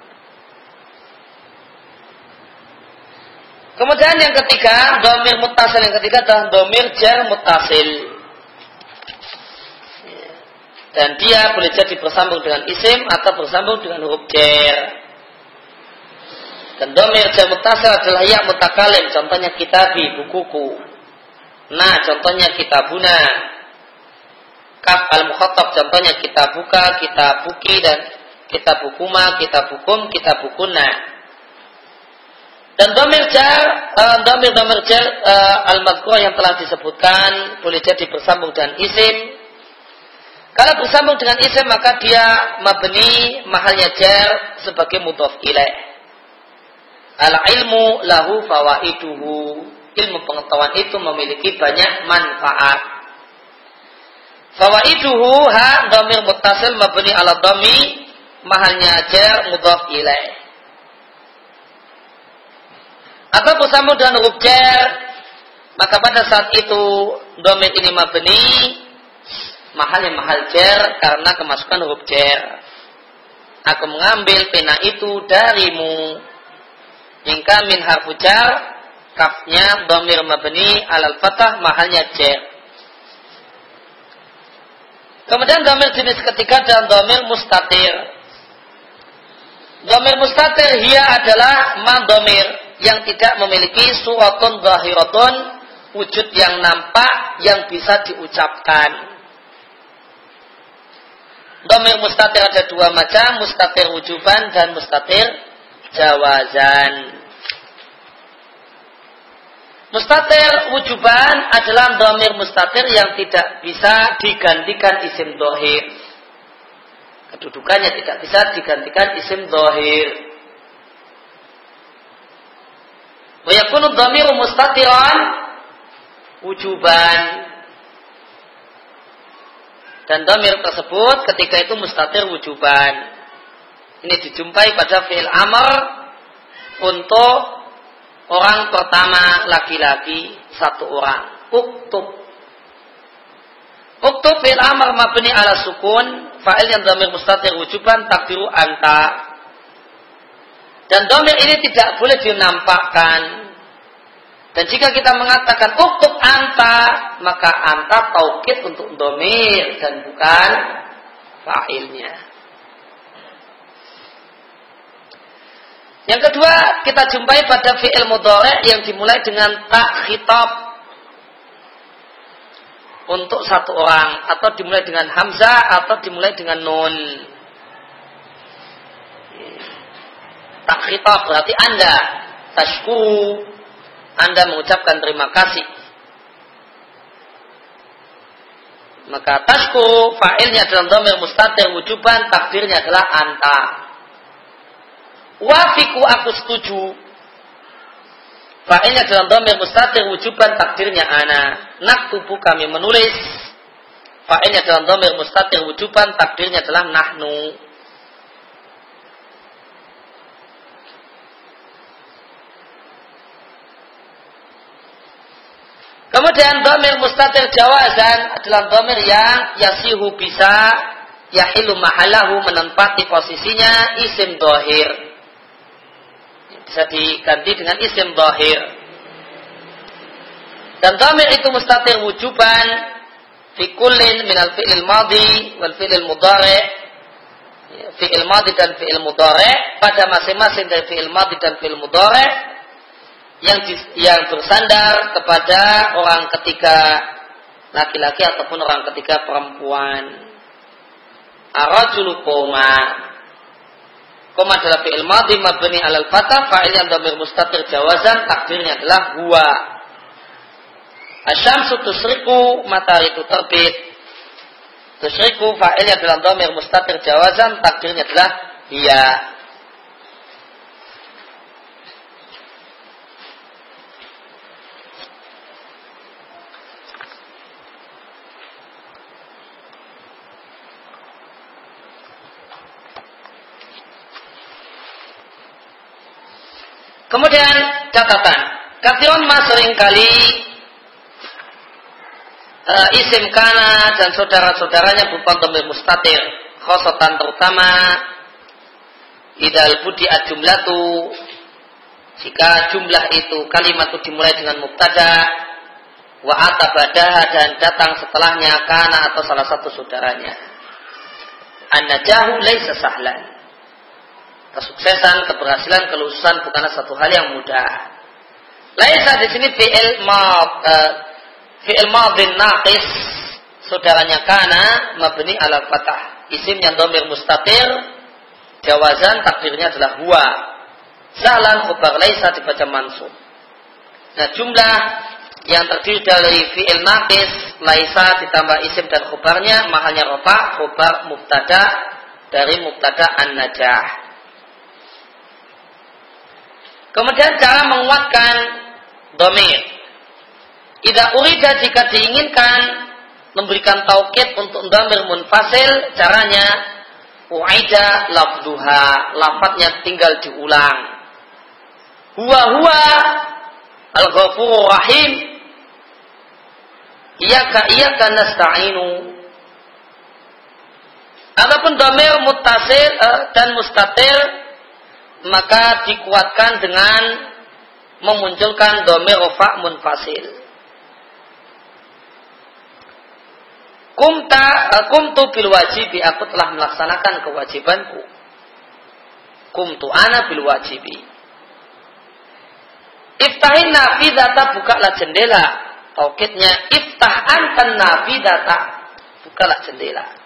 Kemudian yang ketiga, domir mutasil yang ketiga adalah domir jar mutasil. Dan dia boleh jadi bersambung dengan isim atau bersambung dengan huruf jar. Dan domir jar mutasil adalah ya mutakalim, contohnya kitabi, bukuku. Nah, contohnya kitabuna. Kaf al mukhatab contohnya kita buka, kita buki dan kita bukuma, kita bukum, kita bukuna. Dan domir jar, uh, domir domir jar uh, al yang telah disebutkan boleh jadi bersambung dengan isim. Kalau bersambung dengan isim maka dia mabni mahalnya jar sebagai mudhof ilaih. Al ilmu lahu fawaiduhu. Ilmu pengetahuan itu memiliki banyak manfaat. Fawaiduhu ha domir mutasil mabni ala domi mahalnya jar mudhof ilaih. Atau bersambung dengan huruf jar. Maka pada saat itu domain ini mabni. Mahalnya mahal jar karena kemasukan huruf jar. Aku mengambil pena itu darimu hingga min harfu jar kafnya domir mabni alal fatah mahalnya jar kemudian domir jenis ketiga dan domir mustatir domir mustatir hia adalah domir yang tidak memiliki suratun zahiratun wujud yang nampak yang bisa diucapkan. Domir mustatir ada dua macam, mustatir wujuban dan mustatir jawazan. Mustatir wujuban adalah domir mustatir yang tidak bisa digantikan isim dohir. Kedudukannya tidak bisa digantikan isim dohir. Wa yakunu dhamiru mustatiran wujuban. Dan dhamir tersebut ketika itu mustatir wujuban. Ini dijumpai pada fi'il amr untuk orang pertama laki-laki satu orang. Uktub. Uktub fi'il amr mabni ala sukun. Fa'il yang dhamir mustatir wujuban takdiru anta. Dan domir ini tidak boleh dinampakkan. Dan jika kita mengatakan ukut anta, maka anta taukid untuk domir dan bukan fa'ilnya. Yang kedua, kita jumpai pada fi'il mudhari yang dimulai dengan tak khitab. Untuk satu orang atau dimulai dengan hamzah atau dimulai dengan nun. tak khitab berarti Anda tashkuru Anda mengucapkan terima kasih. Maka tashkuru fa'ilnya dalam dhamir mustatir wujuban takdirnya adalah anta wafiku aku setuju. Fa'ilnya dalam dhamir mustatir wujuban takdirnya ana. Naktubu kami menulis. Fa'ilnya dalam dhamir mustatir wujuban takdirnya adalah nahnu. Kemudian domir mustatir jawazan adalah domir yang yasihu bisa yahilu mahalahu menempati posisinya isim dohir. Bisa diganti dengan isim dohir. Dan domir itu mustatir wujuban fi kullin minal fi'il madhi wal fi'il mudhari fi'il madhi dan fi'il mudhari pada masing-masing dari fi'il madhi dan fi'il mudhari yang yang bersandar kepada orang ketiga laki-laki ataupun orang ketiga perempuan. Arajulu koma. Koma adalah fi'il madhi mabni alal fatah fa'il yang dhamir mustatir jawazan takdirnya adalah huwa. Asyamsu tusriku matahari itu terbit. Tusriku yang dalam dhamir mustatir jawazan takdirnya adalah hiya. Kemudian catatan, Kafiron mas sering kali uh, isim kana dan saudara-saudaranya bukan domir mustatir, khosotan terutama idal budi tu jika jumlah itu kalimat itu dimulai dengan mubtada wa atabadah dan datang setelahnya kana atau salah satu saudaranya. An-najahu laisa kesuksesan, keberhasilan, kelulusan bukanlah satu hal yang mudah. Laisa di sini fi'il mad uh, fi'il madin naqis saudaranya kana mabni ala fatah. Isim yang domir mustatir jawazan takdirnya adalah huwa. Sahlan khubar laisa dibaca mansub. Nah jumlah yang terdiri dari fi'il naqis laisa ditambah isim dan khubarnya mahalnya rofa khubar mubtada dari mubtada an-najah. Kemudian cara menguatkan domir. Ida urida jika diinginkan memberikan taukid untuk domir munfasil, caranya uaida lafduha, lafadnya tinggal diulang. Huwa huwa al-ghafuru rahim. Iyaka iyaka nasta'inu. Adapun domir mutasil uh, dan mustatir maka dikuatkan dengan memunculkan domir rofa munfasil. Kumta eh, kumtu bil wajibi aku telah melaksanakan kewajibanku. Kumtu ana bil wajibi. Iftahin nafidata bukalah jendela. Taukidnya iftah antan nafidata bukalah jendela.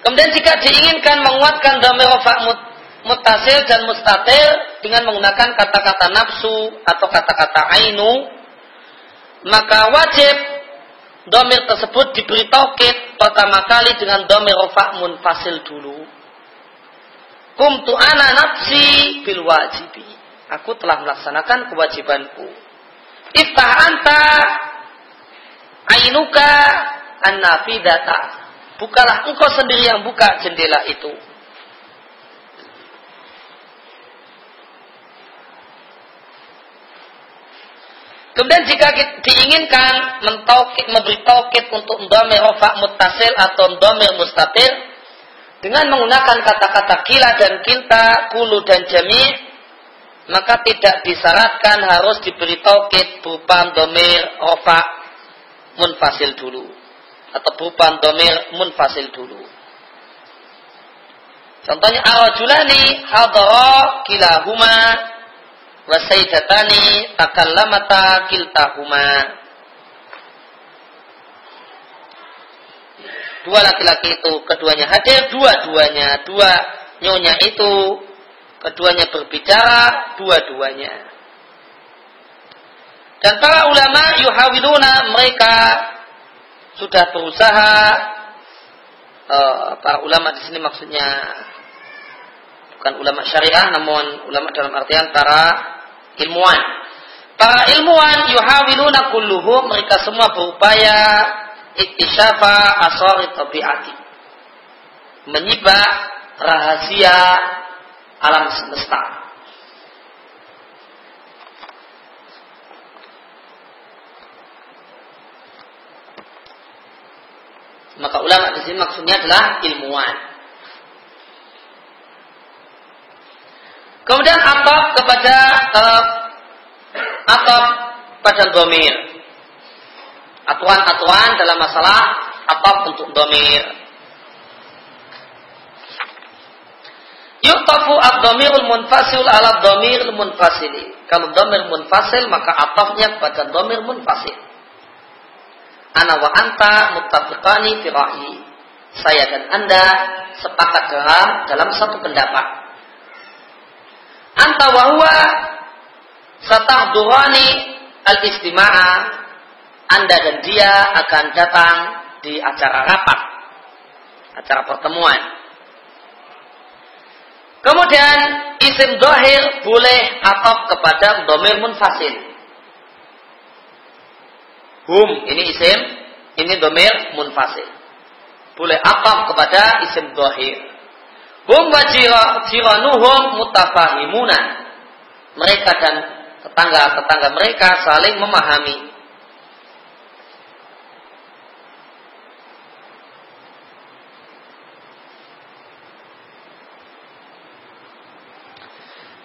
Kemudian jika diinginkan menguatkan dhamir rofa mutasil dan mustatir dengan menggunakan kata-kata nafsu atau kata-kata ainu, maka wajib domir tersebut diberi taukid pertama kali dengan domir rofa munfasil dulu. Kumtu ana nafsi bil wajibi. Aku telah melaksanakan kewajibanku. Iftah anta ainuka an nafidata Bukalah engkau sendiri yang buka jendela itu. Kemudian jika diinginkan mentaukid, memberi taukid untuk domir rofa mutasil atau domir mustatir dengan menggunakan kata-kata kila dan kilta, kulu dan jami, maka tidak disyaratkan harus diberi taukid berupa domir rofa munfasil dulu atau berupa domir munfasil dulu. Contohnya arajulani hadara kilahuma wa sayyidatani takallamata kiltahuma. Dua laki-laki itu keduanya hadir, dua-duanya, dua nyonya itu keduanya berbicara, dua-duanya. Dan para ulama yuhawiluna mereka sudah berusaha uh, para ulama di sini maksudnya bukan ulama syariah namun ulama dalam artian para ilmuwan. Para ilmuwan yuhawiluna kulluhum mereka semua berupaya iktisyafa asari tabiati. Menyibak rahasia alam semesta. Maka ulama di sini maksudnya adalah ilmuwan. Kemudian atop kepada uh, atop pada domir. Atuan-atuan dalam masalah atop untuk domir. Yuktafu ad-dhamirul munfasil ala dhamirul munfasili. Kalau dhamir munfasil maka atafnya pada dhamir munfasil. Ana wa anta muttafiqani fi ra'yi. Saya dan Anda sepakat dalam, dalam satu pendapat. Anta wa huwa satahdurani al-istima'a. Anda dan dia akan datang di acara rapat. Acara pertemuan. Kemudian isim dohir boleh atop kepada domir munfasil. Hum ini isim, ini domir munfasil. Boleh atop kepada isim dohir. Hum wajiranuhum mutafahimuna. Mereka dan tetangga-tetangga mereka saling memahami.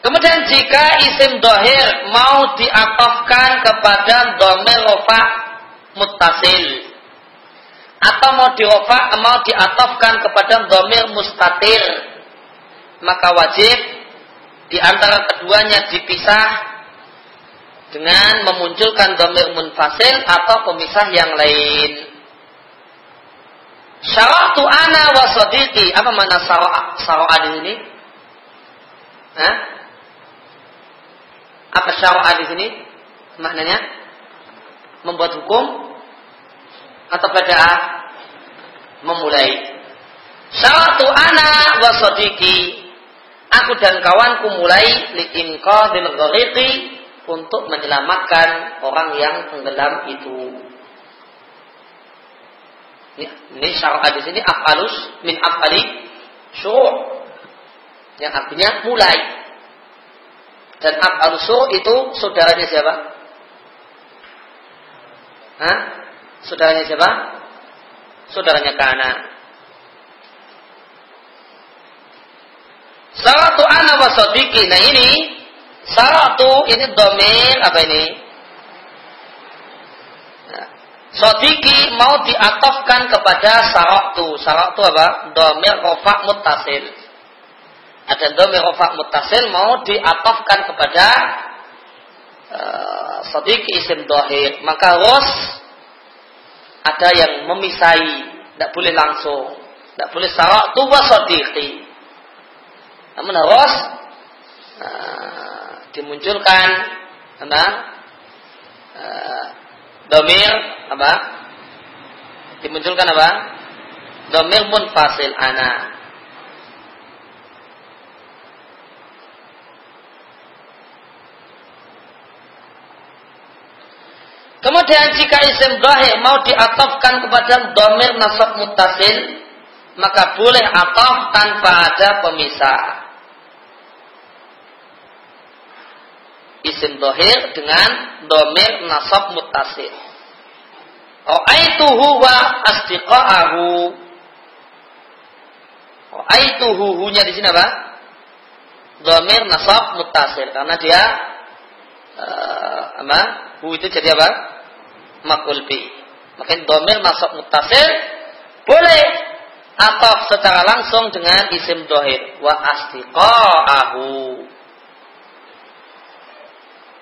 Kemudian jika isim dohir mau diatofkan kepada domir rofa mutasil atau mau dirofa mau diatofkan kepada domir mustatir maka wajib di antara keduanya dipisah dengan memunculkan domir munfasil atau pemisah yang lain. Syaratu ana wa sadiqi. Apa mana syara'a di sini? Hah? Apa syara'a di sini? Maknanya membuat hukum atau pada memulai. Syaratu ana wa. Aku dan kawanku mulai liinqadhil ghariqi untuk menyelamatkan orang yang tenggelam itu. Ini, ini syara'a di sini afalus min afali syur' yang artinya mulai. Dan Ab itu saudaranya siapa? Hah? Saudaranya siapa? Saudaranya Kana. Salatu ana wa sadiqi. Nah ini salatu ini domir apa ini? Nah, sodiki mau diatofkan kepada saratu. Saratu apa? Domir rofa mutasil ada domir rofa mutasil mau diatofkan kepada uh, sadiq isim dohir maka ros ada yang memisai tidak boleh langsung. Tidak boleh sarak tuwa sadiqi. Namun harus uh, dimunculkan apa? Uh, domir apa? Dimunculkan apa? Domir munfasil anak Kemudian jika isim dohir mau diatofkan kepada domir nasab mutasil, maka boleh atof tanpa ada pemisah. Isim dohir dengan domir nasab mutasil. Ra'aituhu wa asdiqa'ahu. Ra'aituhu hunya di sini apa? Domir nasab mutasil karena dia uh, apa? Hu itu jadi apa? Makul bi. Maka domir masuk mutasil boleh. Atau secara langsung dengan isim dohir. Wa astiqa'ahu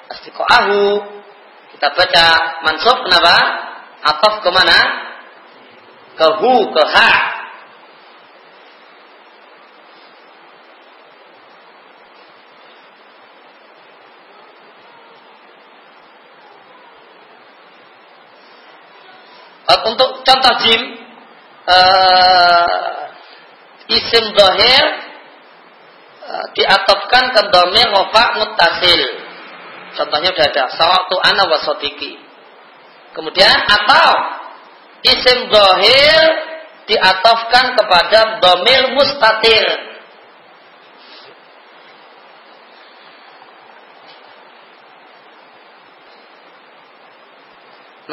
astiqa'ahu kita baca mansub kenapa? Ataf ke mana? Ke hu ke ha Uh, untuk contoh jim uh, isim dohir uh, diatofkan ke domir rofa mutasil. Contohnya sudah ada. Sawatu ana wasotiki. Kemudian atau isim dohir diatofkan kepada domir mustatir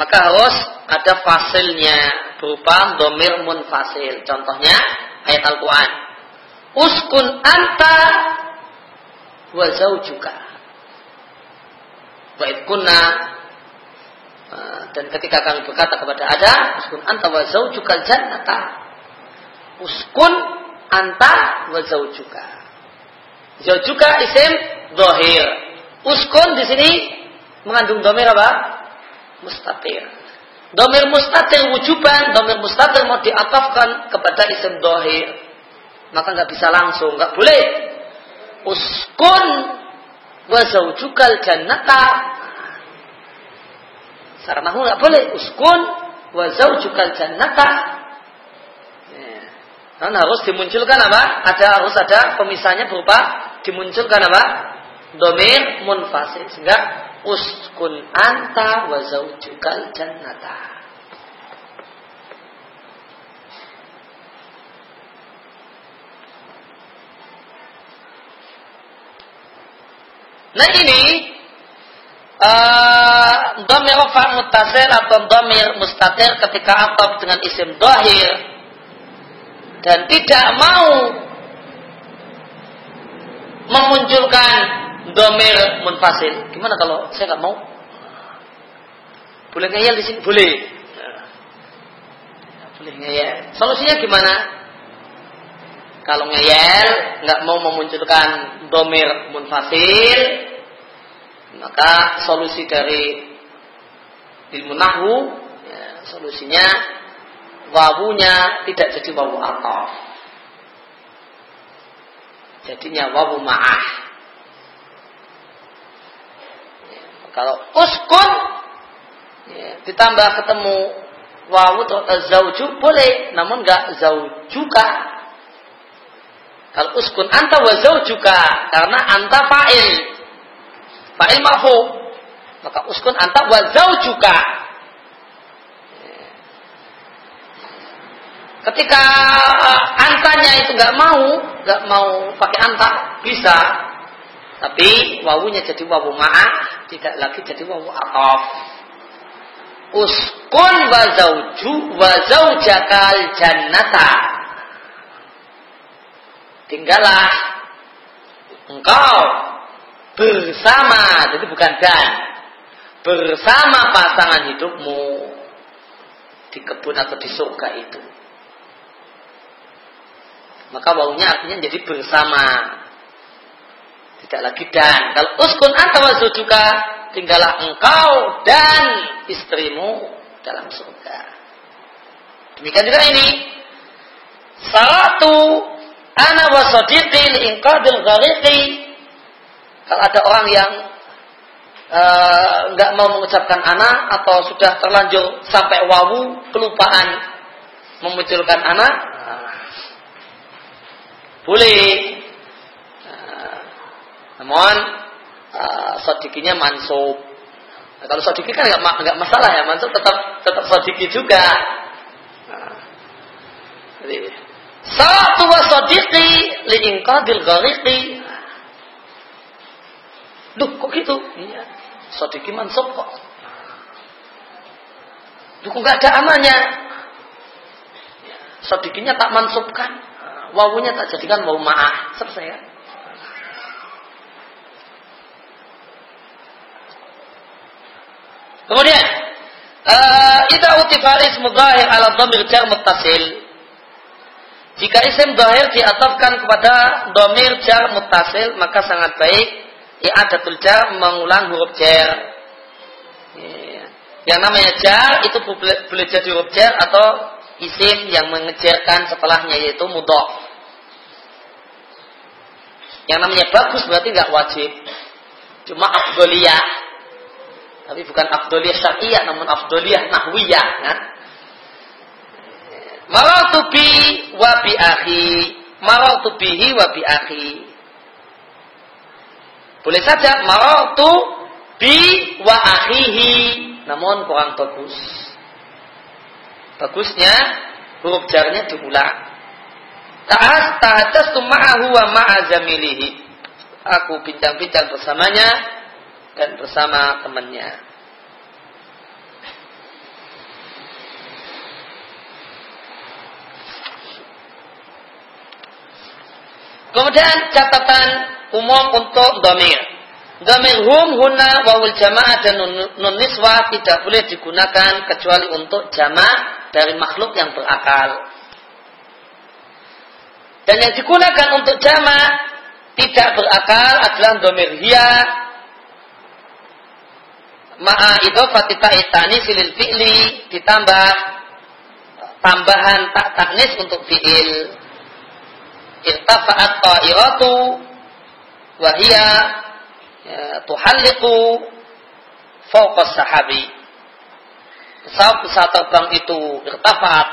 maka harus ada fasilnya berupa domir munfasil. Contohnya ayat Al-Quran. Uskun anta wa zaujuka. Wa kunna eh, dan ketika kami berkata kepada ada uskun anta wa zaujuka jannata. Uskun anta wa zaujuka. Zaujuka isim dohir. Uskun di sini mengandung domir apa? Mustatir. Domir mustatir wujuban, domir mustatir mau diatafkan kepada isim dohir. Maka nggak bisa langsung, nggak boleh. Uskun wa zaujukal jannata. Secara nahu nggak boleh. Uskun wa zaujukal jannata. Dan harus dimunculkan apa? Ada harus ada pemisahnya berupa dimunculkan apa? Domir munfasil sehingga uskun anta wa zaujukal jannata. Nah ini uh, domir rafa mutasil atau domir mustatir ketika atop dengan isim dohir dan tidak mau memunculkan domir munfasil. Gimana kalau saya nggak mau? Boleh ngeyel di sini? Boleh. Boleh ngeyel. Solusinya gimana? Kalau ngeyel nggak mau memunculkan domir munfasil, maka solusi dari ilmu nahu, ya, solusinya wawunya tidak jadi wawu atof jadinya wawu ma'ah. Ya, kalau uskun ya, ditambah ketemu wawu atau zauju boleh, namun enggak zaujuka. Kalau uskun anta wa zaujuka karena anta fa'il. Fa'il marfu. Maka uskun anta wa zaujuka. Ketika uh, antanya itu nggak mau, nggak mau pakai anta bisa, tapi wawunya jadi wawu ma'ah, tidak lagi jadi wawu atof. Uskun wa zauju wa zaujakal jannata. Tinggallah engkau bersama, jadi bukan dan, bersama pasangan hidupmu di kebun atau di surga itu maka wawunya artinya jadi bersama. Tidak lagi dan. Kalau uskun anta wa zujuka, tinggallah engkau dan istrimu dalam surga. Demikian juga ini. Salatu ana wa sadiqi li inqadil ghariqi. Kalau ada orang yang eh, nggak uh, mau mengucapkan anak atau sudah terlanjur sampai wawu kelupaan memunculkan anak, boleh. Nah, namun uh, sodikinya mansub. Nah, kalau sodiki kan nggak masalah ya, mansub tetap tetap sodiki juga. Nah, jadi satu wa sodiki li ingkadil ghariki. Duh, kok gitu? Iya. Sodiki mansub kok. Duh, kok nggak ada amalnya? Sodikinya tak mansubkan wawunya tak jadikan wawu ma'ah. Selesai ya. Kemudian, uh, Ida utifa ismu zahir ala dhamir jar muttasil. Jika isim zahir diatafkan kepada domir jar muttasil, maka sangat baik i'adatul jar mengulang huruf jar. Iya. Yang namanya jar itu boleh jadi huruf jar atau isim yang mengejarkan setelahnya yaitu mudok. Yang namanya bagus berarti nggak wajib. Cuma afdoliyah. Tapi bukan afdoliyah syariah namun afdoliyah nahwiyah. Nah. Maratu bi wa bi akhi. Maratu bihi wa bi akhi. Boleh saja maratu bi wa akhihi. Namun kurang bagus. Bagusnya huruf jarnya diulang. Ta'as ta'atas ma'ahu wa ma'azamilihi. Aku bincang-bincang bersamanya dan bersama temannya. Kemudian catatan umum untuk domir. Damir hum, huna, wawul jamaah dan nun niswa tidak boleh digunakan kecuali untuk jamaah dari makhluk yang berakal. Dan yang digunakan untuk jamaah tidak berakal adalah domir hiya ma'a idofati ta'itani silil fi'li ditambah tambahan tak taknis untuk fi'il. Irtafa'at ta'iratu wahia ya, tuhalliqu fawqa sahabi. Pesawat-pesawat terbang itu irtafa'at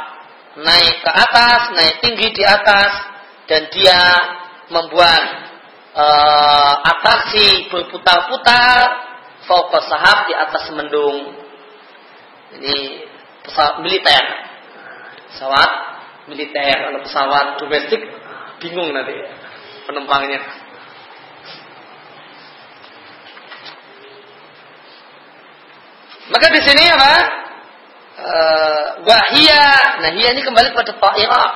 naik ke atas, naik tinggi di atas dan dia membuat uh, atraksi berputar-putar fokus sahab di atas mendung. Ini pesawat militer. Pesawat militer kalau pesawat domestik bingung nanti penumpangnya. Maka di sini apa? Uh, wahia. Nah, hia ini kembali pada ta'irat.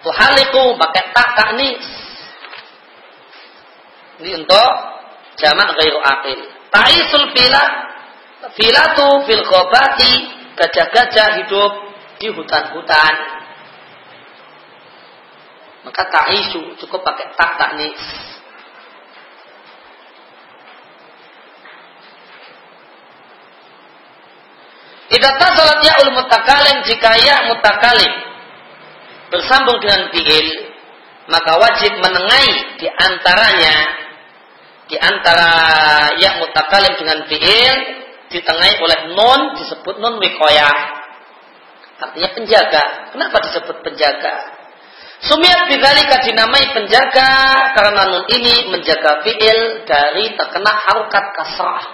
Tuhaliku pakai tak taknis. Ini untuk jamak gairu akil. Ta'isul fila filatu fil khobati gajah-gajah hidup di hutan-hutan. Maka ta'isu cukup pakai tak taknis. Tidak tasalat ya ul mutakalim jika ya mutakalim bersambung dengan fiil maka wajib menengahi di antaranya di antara ya mutakalim dengan fiil ditengahi oleh non disebut non wikoyah artinya penjaga kenapa disebut penjaga Sumiat bidzalika dinamai penjaga karena nun ini menjaga fiil dari terkena harokat kasrah.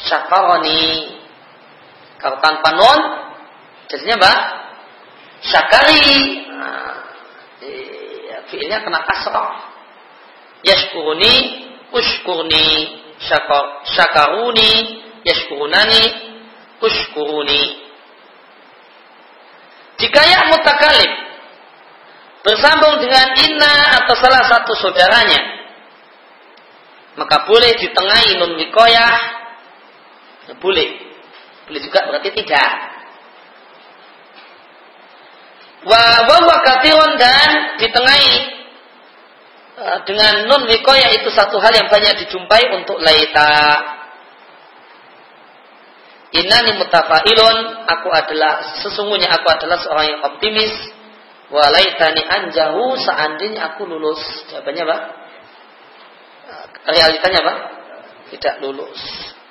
Syakaroni. Kalau tanpa nun, jadinya apa? Syakari. Nah, iya, fiilnya kena kasrah. Yashkuruni, ushkurni, syakar, syakaruni, yashkurunani, ushkuruni. Jika ya mutakalim bersambung dengan inna atau salah satu saudaranya maka boleh ditengahi nun wikoyah ya, boleh. Boleh juga berarti tidak. Wa wa katirun dan ditengahi dengan nun wikoyah itu satu hal yang banyak dijumpai untuk laita Inani mutafailun aku adalah sesungguhnya aku adalah seorang yang optimis Walaitani anjahu seandainya aku lulus. Jawabannya apa? Realitanya apa? Tidak lulus.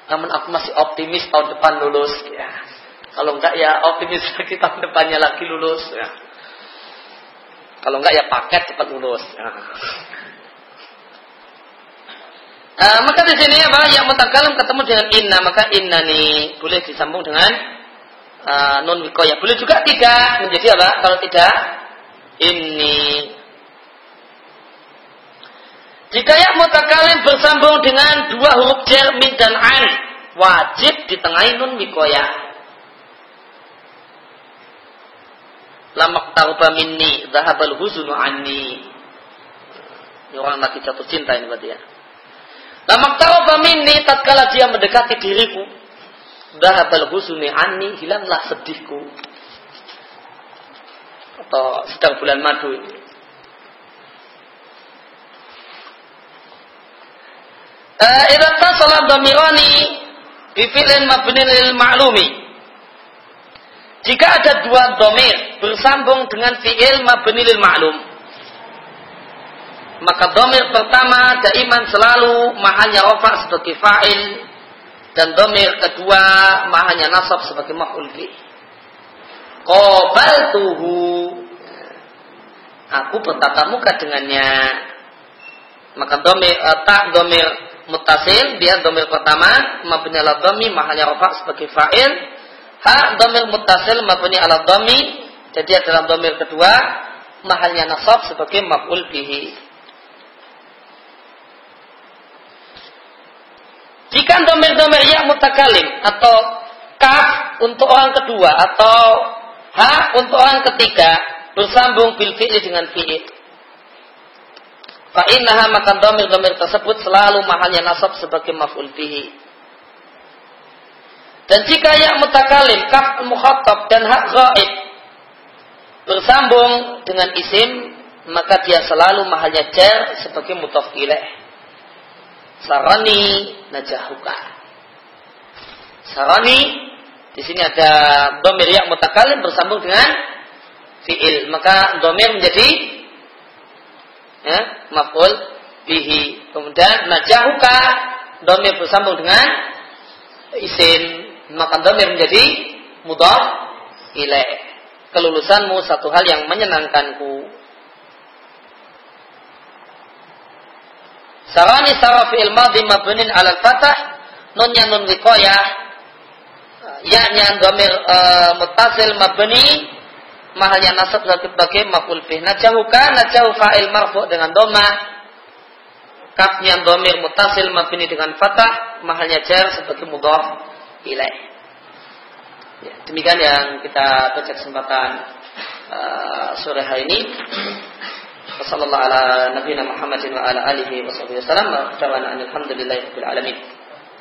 Namun aku masih optimis tahun depan lulus. Ya. Kalau enggak ya optimis lagi tahun depannya lagi lulus. Ya. Kalau enggak ya paket cepat lulus. Ya. Uh, maka di sini apa yang mutakalim ketemu dengan inna maka inna nih boleh disambung dengan uh, eh, non wikoya boleh juga tidak menjadi apa kalau tidak ini. Jika ya mutakalim bersambung dengan dua huruf jar min dan an, wajib ditengahi nun mikoya. Lamak tauba minni, zahabal huzunu anni. Ini orang lagi jatuh cinta ini berarti ya. Lamak tauba minni, tatkala dia mendekati diriku, zahabal huzuni anni, hilanglah sedihku atau sedang bulan madu ini. Eh, idza tasala dhamirani bi fi'lin mabnin lil ma'lumi. Jika ada dua domir bersambung dengan fi'il mabni lil ma'lum, maka domir pertama daiman selalu mahalnya rofa sebagai fa'il. Dan domir kedua mahalnya nasab sebagai maf'ul bih tuhu aku bertatap muka dengannya. Maka domir uh, tak domir mutasil dia domir pertama mabni ala domi mahalnya rofa sebagai fa'il. Ha domir mutasil mabni ala domi jadi adalah domir kedua mahalnya nasab sebagai maf'ul bihi jika domir-domir yang mutakalim atau kaf untuk orang kedua atau Ha untuk orang ketiga bersambung bil fi'li dengan fi'il. Fa innaha maka domir-domir tersebut selalu mahalnya nasab sebagai maf'ul bihi. Dan jika ya mutakalim, kaf mukhatab dan hak ghaib bersambung dengan isim maka dia selalu mahalnya jar sebagai mutaf ilaih. Sarani najahuka. Sarani di sini ada domir yang mutakalim bersambung dengan fiil. Maka domir menjadi ya, maf'ul bihi. Kemudian najahuka domir bersambung dengan isim. Maka domir menjadi mudhaf ilaih. Kelulusanmu satu hal yang menyenangkanku. Sarani saraf fi'il madhi mabnin 'ala al-fathah nunnya nun wiqayah yakni dhamir e, muttasil mabni mahalnya nasab sebagai maf'ul bih. Najahu fa'il marfu dengan doma kafnya dhamir muttasil mabni dengan fathah mahalnya jar sebagai mudhaf ilaih. Ya, demikian yang kita baca kesempatan uh, sore hari ini. Wassalamualaikum warahmatullahi wabarakatuh. Muhammadin wa ala alihi wa sahbihi wasallam. Wa alhamdulillahi rabbil alamin.